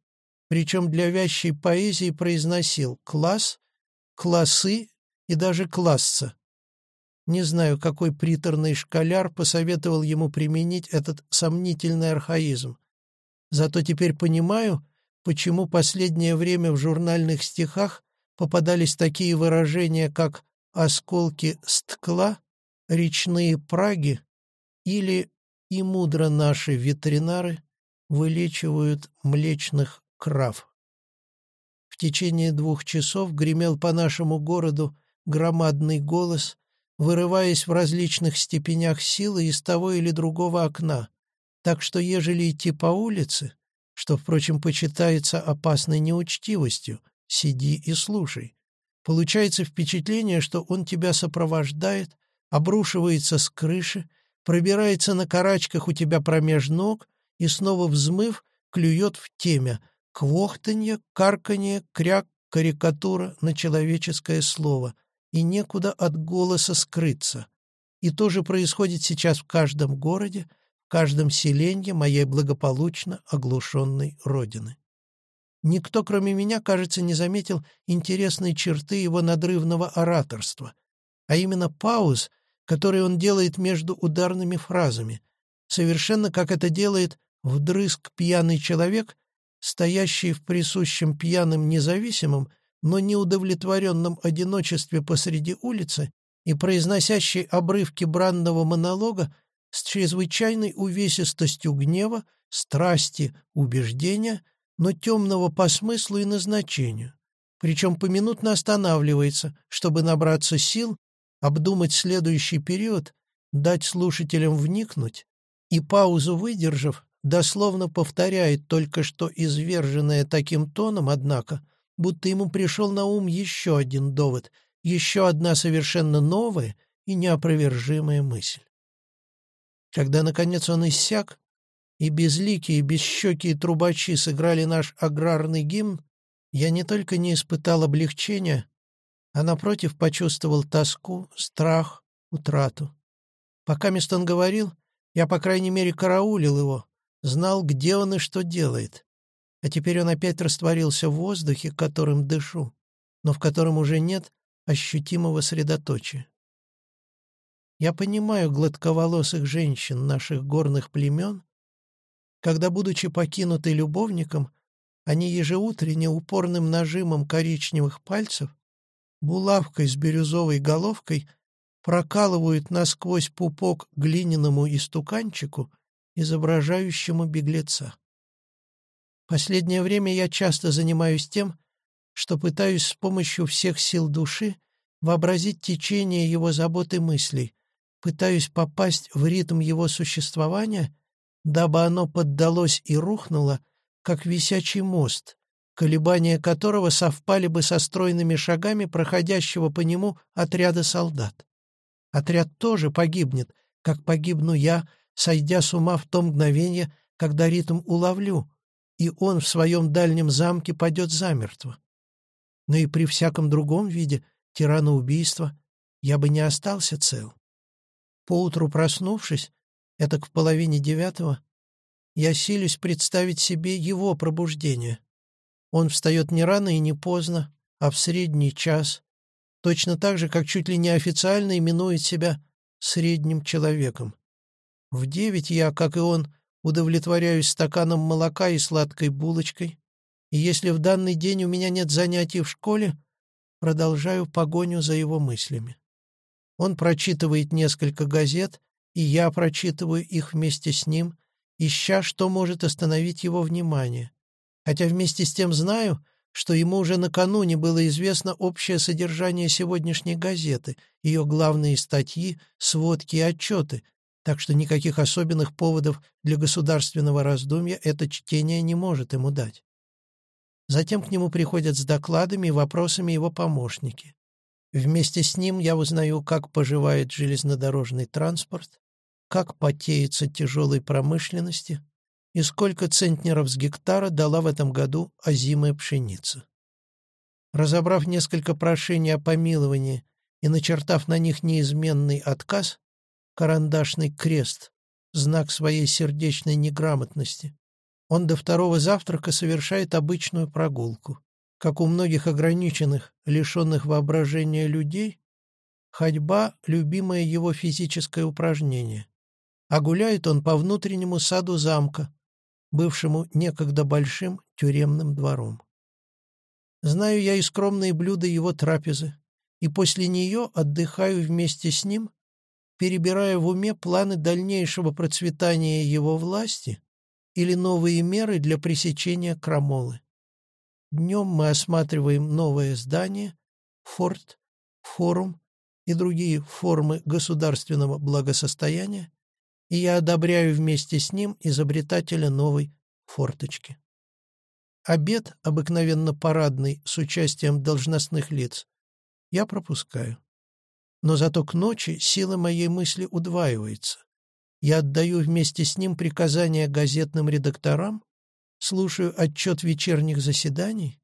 причем для вящей поэзии произносил «класс», «классы» и даже «класса». Не знаю, какой приторный школяр посоветовал ему применить этот сомнительный архаизм. Зато теперь понимаю, почему последнее время в журнальных стихах попадались такие выражения, как осколки стекла, речные праги или и мудро наши ветеринары вылечивают млечных крав. В течение двух часов гремел по нашему городу громадный голос, вырываясь в различных степенях силы из того или другого окна, так что ежели идти по улице, что, впрочем, почитается опасной неучтивостью, сиди и слушай, Получается впечатление, что он тебя сопровождает, обрушивается с крыши, пробирается на карачках у тебя промеж ног и, снова взмыв, клюет в темя. Квохтанье, карканье, кряк, карикатура на человеческое слово. И некуда от голоса скрыться. И то же происходит сейчас в каждом городе, в каждом селенье моей благополучно оглушенной родины. Никто, кроме меня, кажется, не заметил интересной черты его надрывного ораторства, а именно пауз, которые он делает между ударными фразами, совершенно как это делает вдрызг пьяный человек, стоящий в присущем пьяным независимом, но неудовлетворенном одиночестве посреди улицы и произносящий обрывки бранного монолога с чрезвычайной увесистостью гнева, страсти, убеждения — но темного по смыслу и назначению, причем поминутно останавливается, чтобы набраться сил, обдумать следующий период, дать слушателям вникнуть, и паузу выдержав, дословно повторяет только что изверженное таким тоном, однако, будто ему пришел на ум еще один довод, еще одна совершенно новая и неопровержимая мысль. Когда, наконец, он иссяк, и безликие, бесщекие трубачи сыграли наш аграрный гимн, я не только не испытал облегчения, а, напротив, почувствовал тоску, страх, утрату. Пока Мистон говорил, я, по крайней мере, караулил его, знал, где он и что делает. А теперь он опять растворился в воздухе, которым дышу, но в котором уже нет ощутимого средоточия. Я понимаю гладковолосых женщин наших горных племен, когда, будучи покинуты любовником, они ежеутренне упорным нажимом коричневых пальцев, булавкой с бирюзовой головкой прокалывают насквозь пупок глиняному истуканчику, изображающему беглеца. Последнее время я часто занимаюсь тем, что пытаюсь с помощью всех сил души вообразить течение его забот и мыслей, пытаюсь попасть в ритм его существования дабы оно поддалось и рухнуло, как висячий мост, колебания которого совпали бы со стройными шагами проходящего по нему отряда солдат. Отряд тоже погибнет, как погибну я, сойдя с ума в то мгновение, когда ритм уловлю, и он в своем дальнем замке падет замертво. Но и при всяком другом виде тираноубийства я бы не остался цел. Поутру проснувшись, это в половине девятого, я силюсь представить себе его пробуждение. Он встает не рано и не поздно, а в средний час, точно так же, как чуть ли не официально именует себя средним человеком. В девять я, как и он, удовлетворяюсь стаканом молока и сладкой булочкой, и если в данный день у меня нет занятий в школе, продолжаю погоню за его мыслями. Он прочитывает несколько газет и я прочитываю их вместе с ним, ища, что может остановить его внимание. Хотя вместе с тем знаю, что ему уже накануне было известно общее содержание сегодняшней газеты, ее главные статьи, сводки и отчеты, так что никаких особенных поводов для государственного раздумья это чтение не может ему дать. Затем к нему приходят с докладами и вопросами его помощники. Вместе с ним я узнаю, как поживает железнодорожный транспорт, как потеется тяжелой промышленности и сколько центнеров с гектара дала в этом году озимая пшеница. Разобрав несколько прошений о помиловании и начертав на них неизменный отказ, карандашный крест, знак своей сердечной неграмотности, он до второго завтрака совершает обычную прогулку. Как у многих ограниченных, лишенных воображения людей, ходьба — любимое его физическое упражнение. А гуляет он по внутреннему саду замка, бывшему некогда большим тюремным двором. Знаю я и скромные блюда его трапезы, и после нее отдыхаю вместе с ним, перебирая в уме планы дальнейшего процветания его власти или новые меры для пресечения крамолы. Днем мы осматриваем новое здание, форт, форум и другие формы государственного благосостояния, и я одобряю вместе с ним изобретателя новой форточки. Обед, обыкновенно парадный, с участием должностных лиц, я пропускаю. Но зато к ночи сила моей мысли удваивается. Я отдаю вместе с ним приказания газетным редакторам, слушаю отчет вечерних заседаний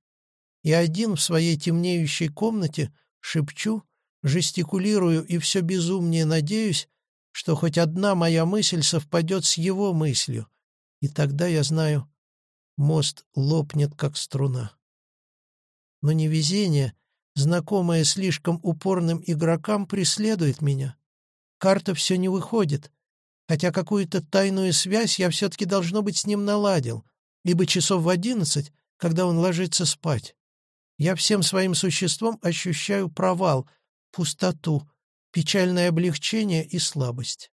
и один в своей темнеющей комнате шепчу, жестикулирую и все безумнее надеюсь, что хоть одна моя мысль совпадет с его мыслью, и тогда я знаю, мост лопнет, как струна. Но невезение, знакомое слишком упорным игрокам, преследует меня. Карта все не выходит, хотя какую-то тайную связь я все-таки, должно быть, с ним наладил, ибо часов в одиннадцать, когда он ложится спать, я всем своим существом ощущаю провал, пустоту, печальное облегчение и слабость.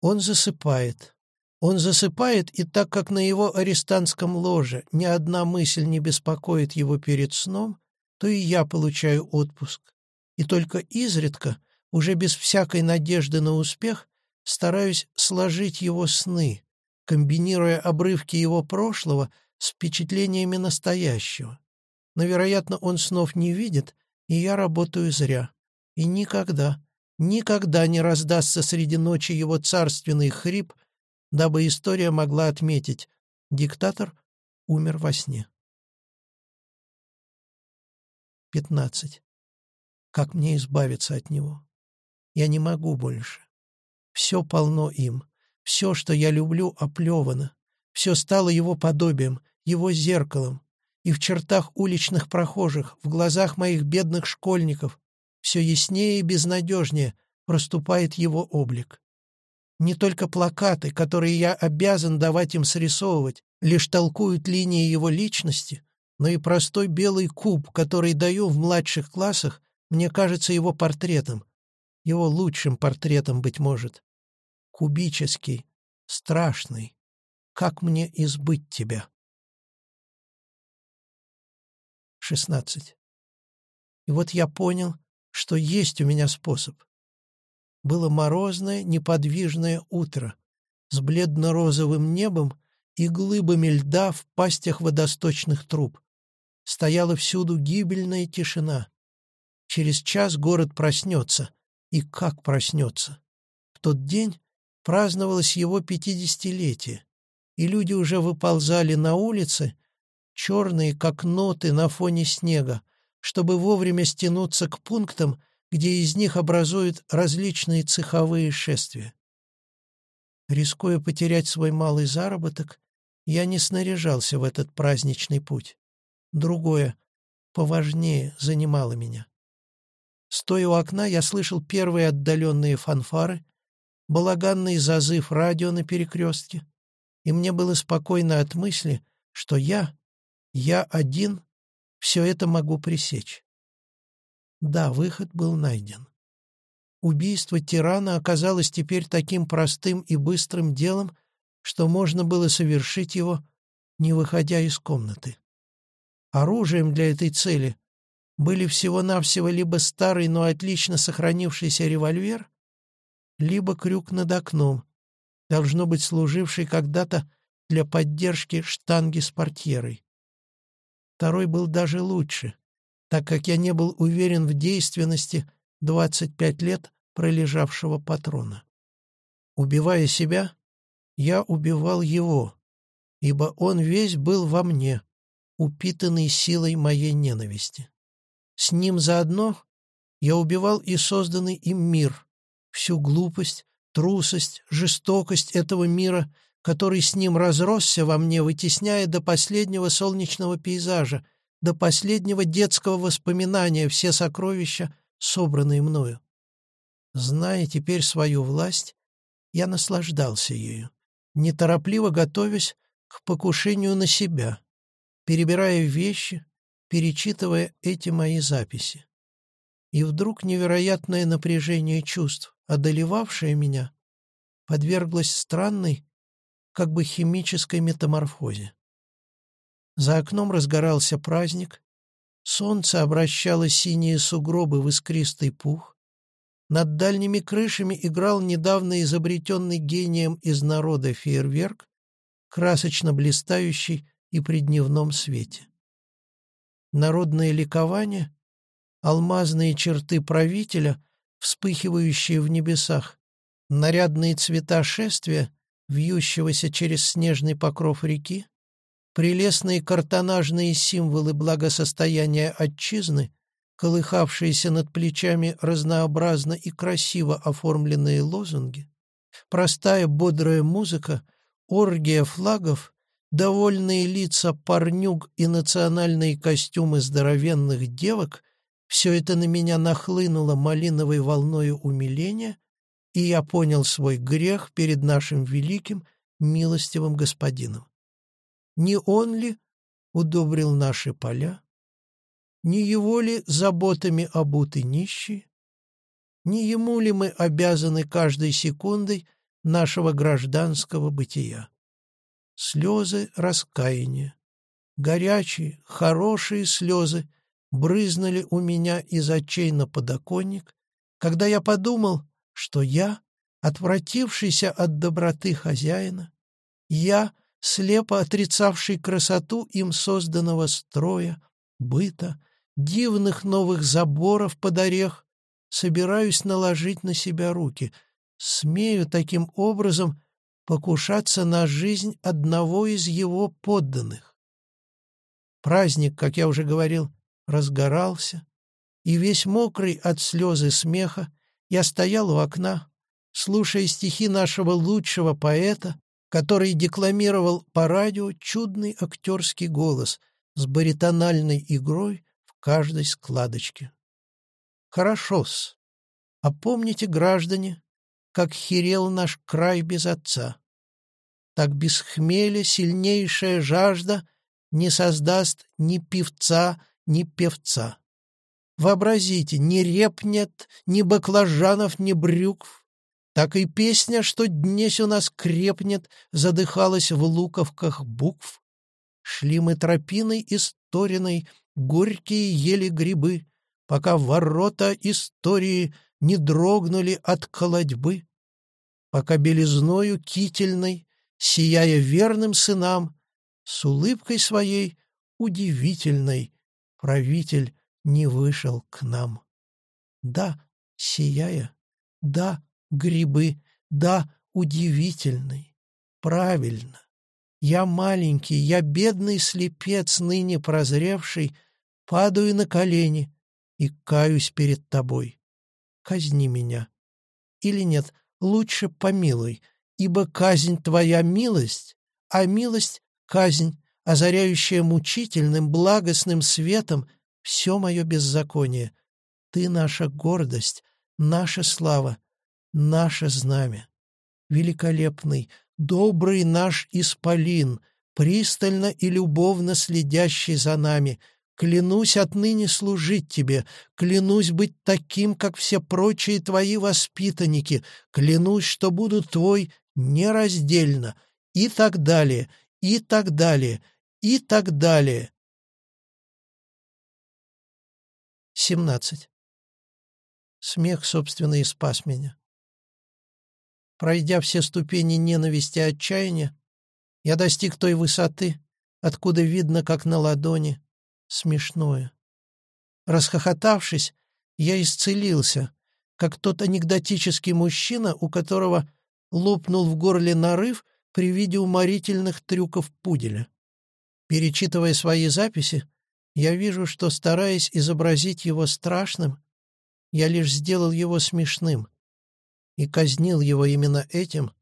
Он засыпает. Он засыпает, и так как на его арестантском ложе ни одна мысль не беспокоит его перед сном, то и я получаю отпуск. И только изредка, уже без всякой надежды на успех, стараюсь сложить его сны, комбинируя обрывки его прошлого с впечатлениями настоящего. Но, вероятно, он снов не видит, и я работаю зря. И никогда, Никогда не раздастся среди ночи его царственный хрип, дабы история могла отметить «диктатор умер во сне». 15. Как мне избавиться от него? Я не могу больше. Все полно им. Все, что я люблю, оплевано. Все стало его подобием, его зеркалом. И в чертах уличных прохожих, в глазах моих бедных школьников, все яснее и безнадежнее проступает его облик. Не только плакаты, которые я обязан давать им срисовывать, лишь толкуют линии его личности, но и простой белый куб, который даю в младших классах, мне кажется его портретом, его лучшим портретом, быть может. Кубический, страшный. Как мне избыть тебя? 16. И вот я понял, что есть у меня способ. Было морозное, неподвижное утро с бледно-розовым небом и глыбами льда в пастях водосточных труб. Стояла всюду гибельная тишина. Через час город проснется. И как проснется? В тот день праздновалось его пятидесятилетие, и люди уже выползали на улицы, черные, как ноты на фоне снега, чтобы вовремя стянуться к пунктам, где из них образуют различные цеховые шествия. Рискуя потерять свой малый заработок, я не снаряжался в этот праздничный путь. Другое, поважнее, занимало меня. Стоя у окна, я слышал первые отдаленные фанфары, балаганный зазыв радио на перекрестке, и мне было спокойно от мысли, что я, я один все это могу пресечь. Да, выход был найден. Убийство тирана оказалось теперь таким простым и быстрым делом, что можно было совершить его, не выходя из комнаты. Оружием для этой цели были всего-навсего либо старый, но отлично сохранившийся револьвер, либо крюк над окном, должно быть служивший когда-то для поддержки штанги с портьерой. Второй был даже лучше, так как я не был уверен в действенности 25 лет пролежавшего патрона. Убивая себя, я убивал его, ибо он весь был во мне, упитанный силой моей ненависти. С ним заодно я убивал и созданный им мир, всю глупость, трусость, жестокость этого мира, который с ним разросся во мне, вытесняя до последнего солнечного пейзажа, до последнего детского воспоминания все сокровища, собранные мною. Зная теперь свою власть, я наслаждался ею, неторопливо готовясь к покушению на себя, перебирая вещи, перечитывая эти мои записи. И вдруг невероятное напряжение чувств, одолевавшее меня, подверглось странной, как бы химической метаморфозе. За окном разгорался праздник, солнце обращало синие сугробы в искристый пух, над дальними крышами играл недавно изобретенный гением из народа фейерверк, красочно блистающий и при дневном свете народное ликование, алмазные черты правителя, вспыхивающие в небесах, нарядные цвета шествия, вьющегося через снежный покров реки, прелестные картонажные символы благосостояния отчизны, колыхавшиеся над плечами разнообразно и красиво оформленные лозунги, простая бодрая музыка, оргия флагов довольные лица парнюк и национальные костюмы здоровенных девок — все это на меня нахлынуло малиновой волною умиления, и я понял свой грех перед нашим великим, милостивым господином. Не он ли удобрил наши поля? Не его ли заботами обуты нищие? Не ему ли мы обязаны каждой секундой нашего гражданского бытия? слезы раскаяния. Горячие, хорошие слезы брызнули у меня из очей на подоконник, когда я подумал, что я, отвратившийся от доброты хозяина, я, слепо отрицавший красоту им созданного строя, быта, дивных новых заборов под орех, собираюсь наложить на себя руки, смею таким образом покушаться на жизнь одного из его подданных. Праздник, как я уже говорил, разгорался, и весь мокрый от слезы смеха я стоял у окна, слушая стихи нашего лучшего поэта, который декламировал по радио чудный актерский голос с баритональной игрой в каждой складочке. Хорошо-с. А помните, граждане, как херел наш край без отца. Так без хмеля сильнейшая жажда не создаст ни певца, ни певца. Вообразите, ни реп нет, ни баклажанов, ни брюкв. Так и песня, что днесь у нас крепнет, задыхалась в луковках букв. Шли мы тропиной историной, горькие ели грибы, пока ворота истории не дрогнули от колодьбы, пока белизною кительной, сияя верным сынам, с улыбкой своей удивительной правитель не вышел к нам. Да, сияя, да, грибы, да, удивительный, правильно. Я маленький, я бедный слепец, ныне прозревший, падаю на колени и каюсь перед тобой казни меня. Или нет, лучше помилуй, ибо казнь твоя милость, а милость — казнь, озаряющая мучительным, благостным светом все мое беззаконие. Ты наша гордость, наша слава, наше знамя. Великолепный, добрый наш исполин, пристально и любовно следящий за нами — Клянусь отныне служить тебе, клянусь быть таким, как все прочие твои воспитанники, клянусь, что буду твой нераздельно, и так далее, и так далее, и так далее. Семнадцать. Смех, собственно, и спас меня. Пройдя все ступени ненависти и отчаяния, я достиг той высоты, откуда видно, как на ладони, смешное. Расхохотавшись, я исцелился, как тот анекдотический мужчина, у которого лопнул в горле нарыв при виде уморительных трюков пуделя. Перечитывая свои записи, я вижу, что, стараясь изобразить его страшным, я лишь сделал его смешным и казнил его именно этим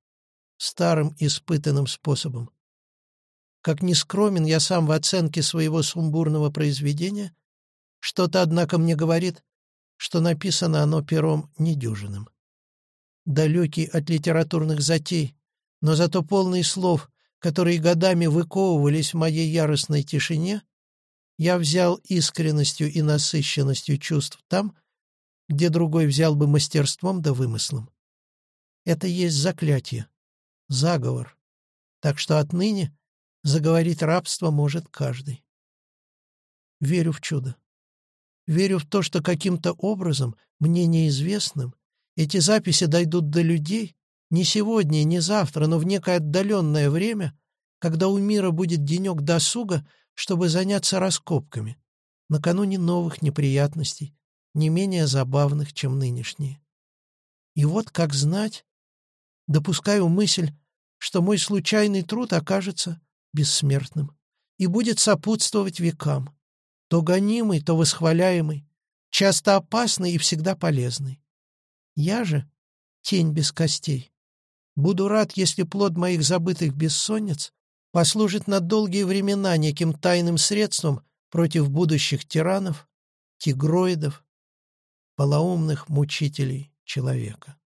старым испытанным способом. Как ни скромен я сам в оценке своего сумбурного произведения, что-то, однако, мне говорит, что написано оно пером недюжинным. Далекий от литературных затей, но зато полный слов, которые годами выковывались в моей яростной тишине, я взял искренностью и насыщенностью чувств там, где другой взял бы мастерством да вымыслом. Это есть заклятие, заговор, так что отныне заговорить рабство может каждый. Верю в чудо. Верю в то, что каким-то образом, мне неизвестным, эти записи дойдут до людей не сегодня не завтра, но в некое отдаленное время, когда у мира будет денек досуга, чтобы заняться раскопками, накануне новых неприятностей, не менее забавных, чем нынешние. И вот, как знать, допускаю мысль, что мой случайный труд окажется бессмертным и будет сопутствовать векам то гонимый, то восхваляемый, часто опасный и всегда полезный. Я же — тень без костей. Буду рад, если плод моих забытых бессонниц послужит на долгие времена неким тайным средством против будущих тиранов, тигроидов, полоумных мучителей человека.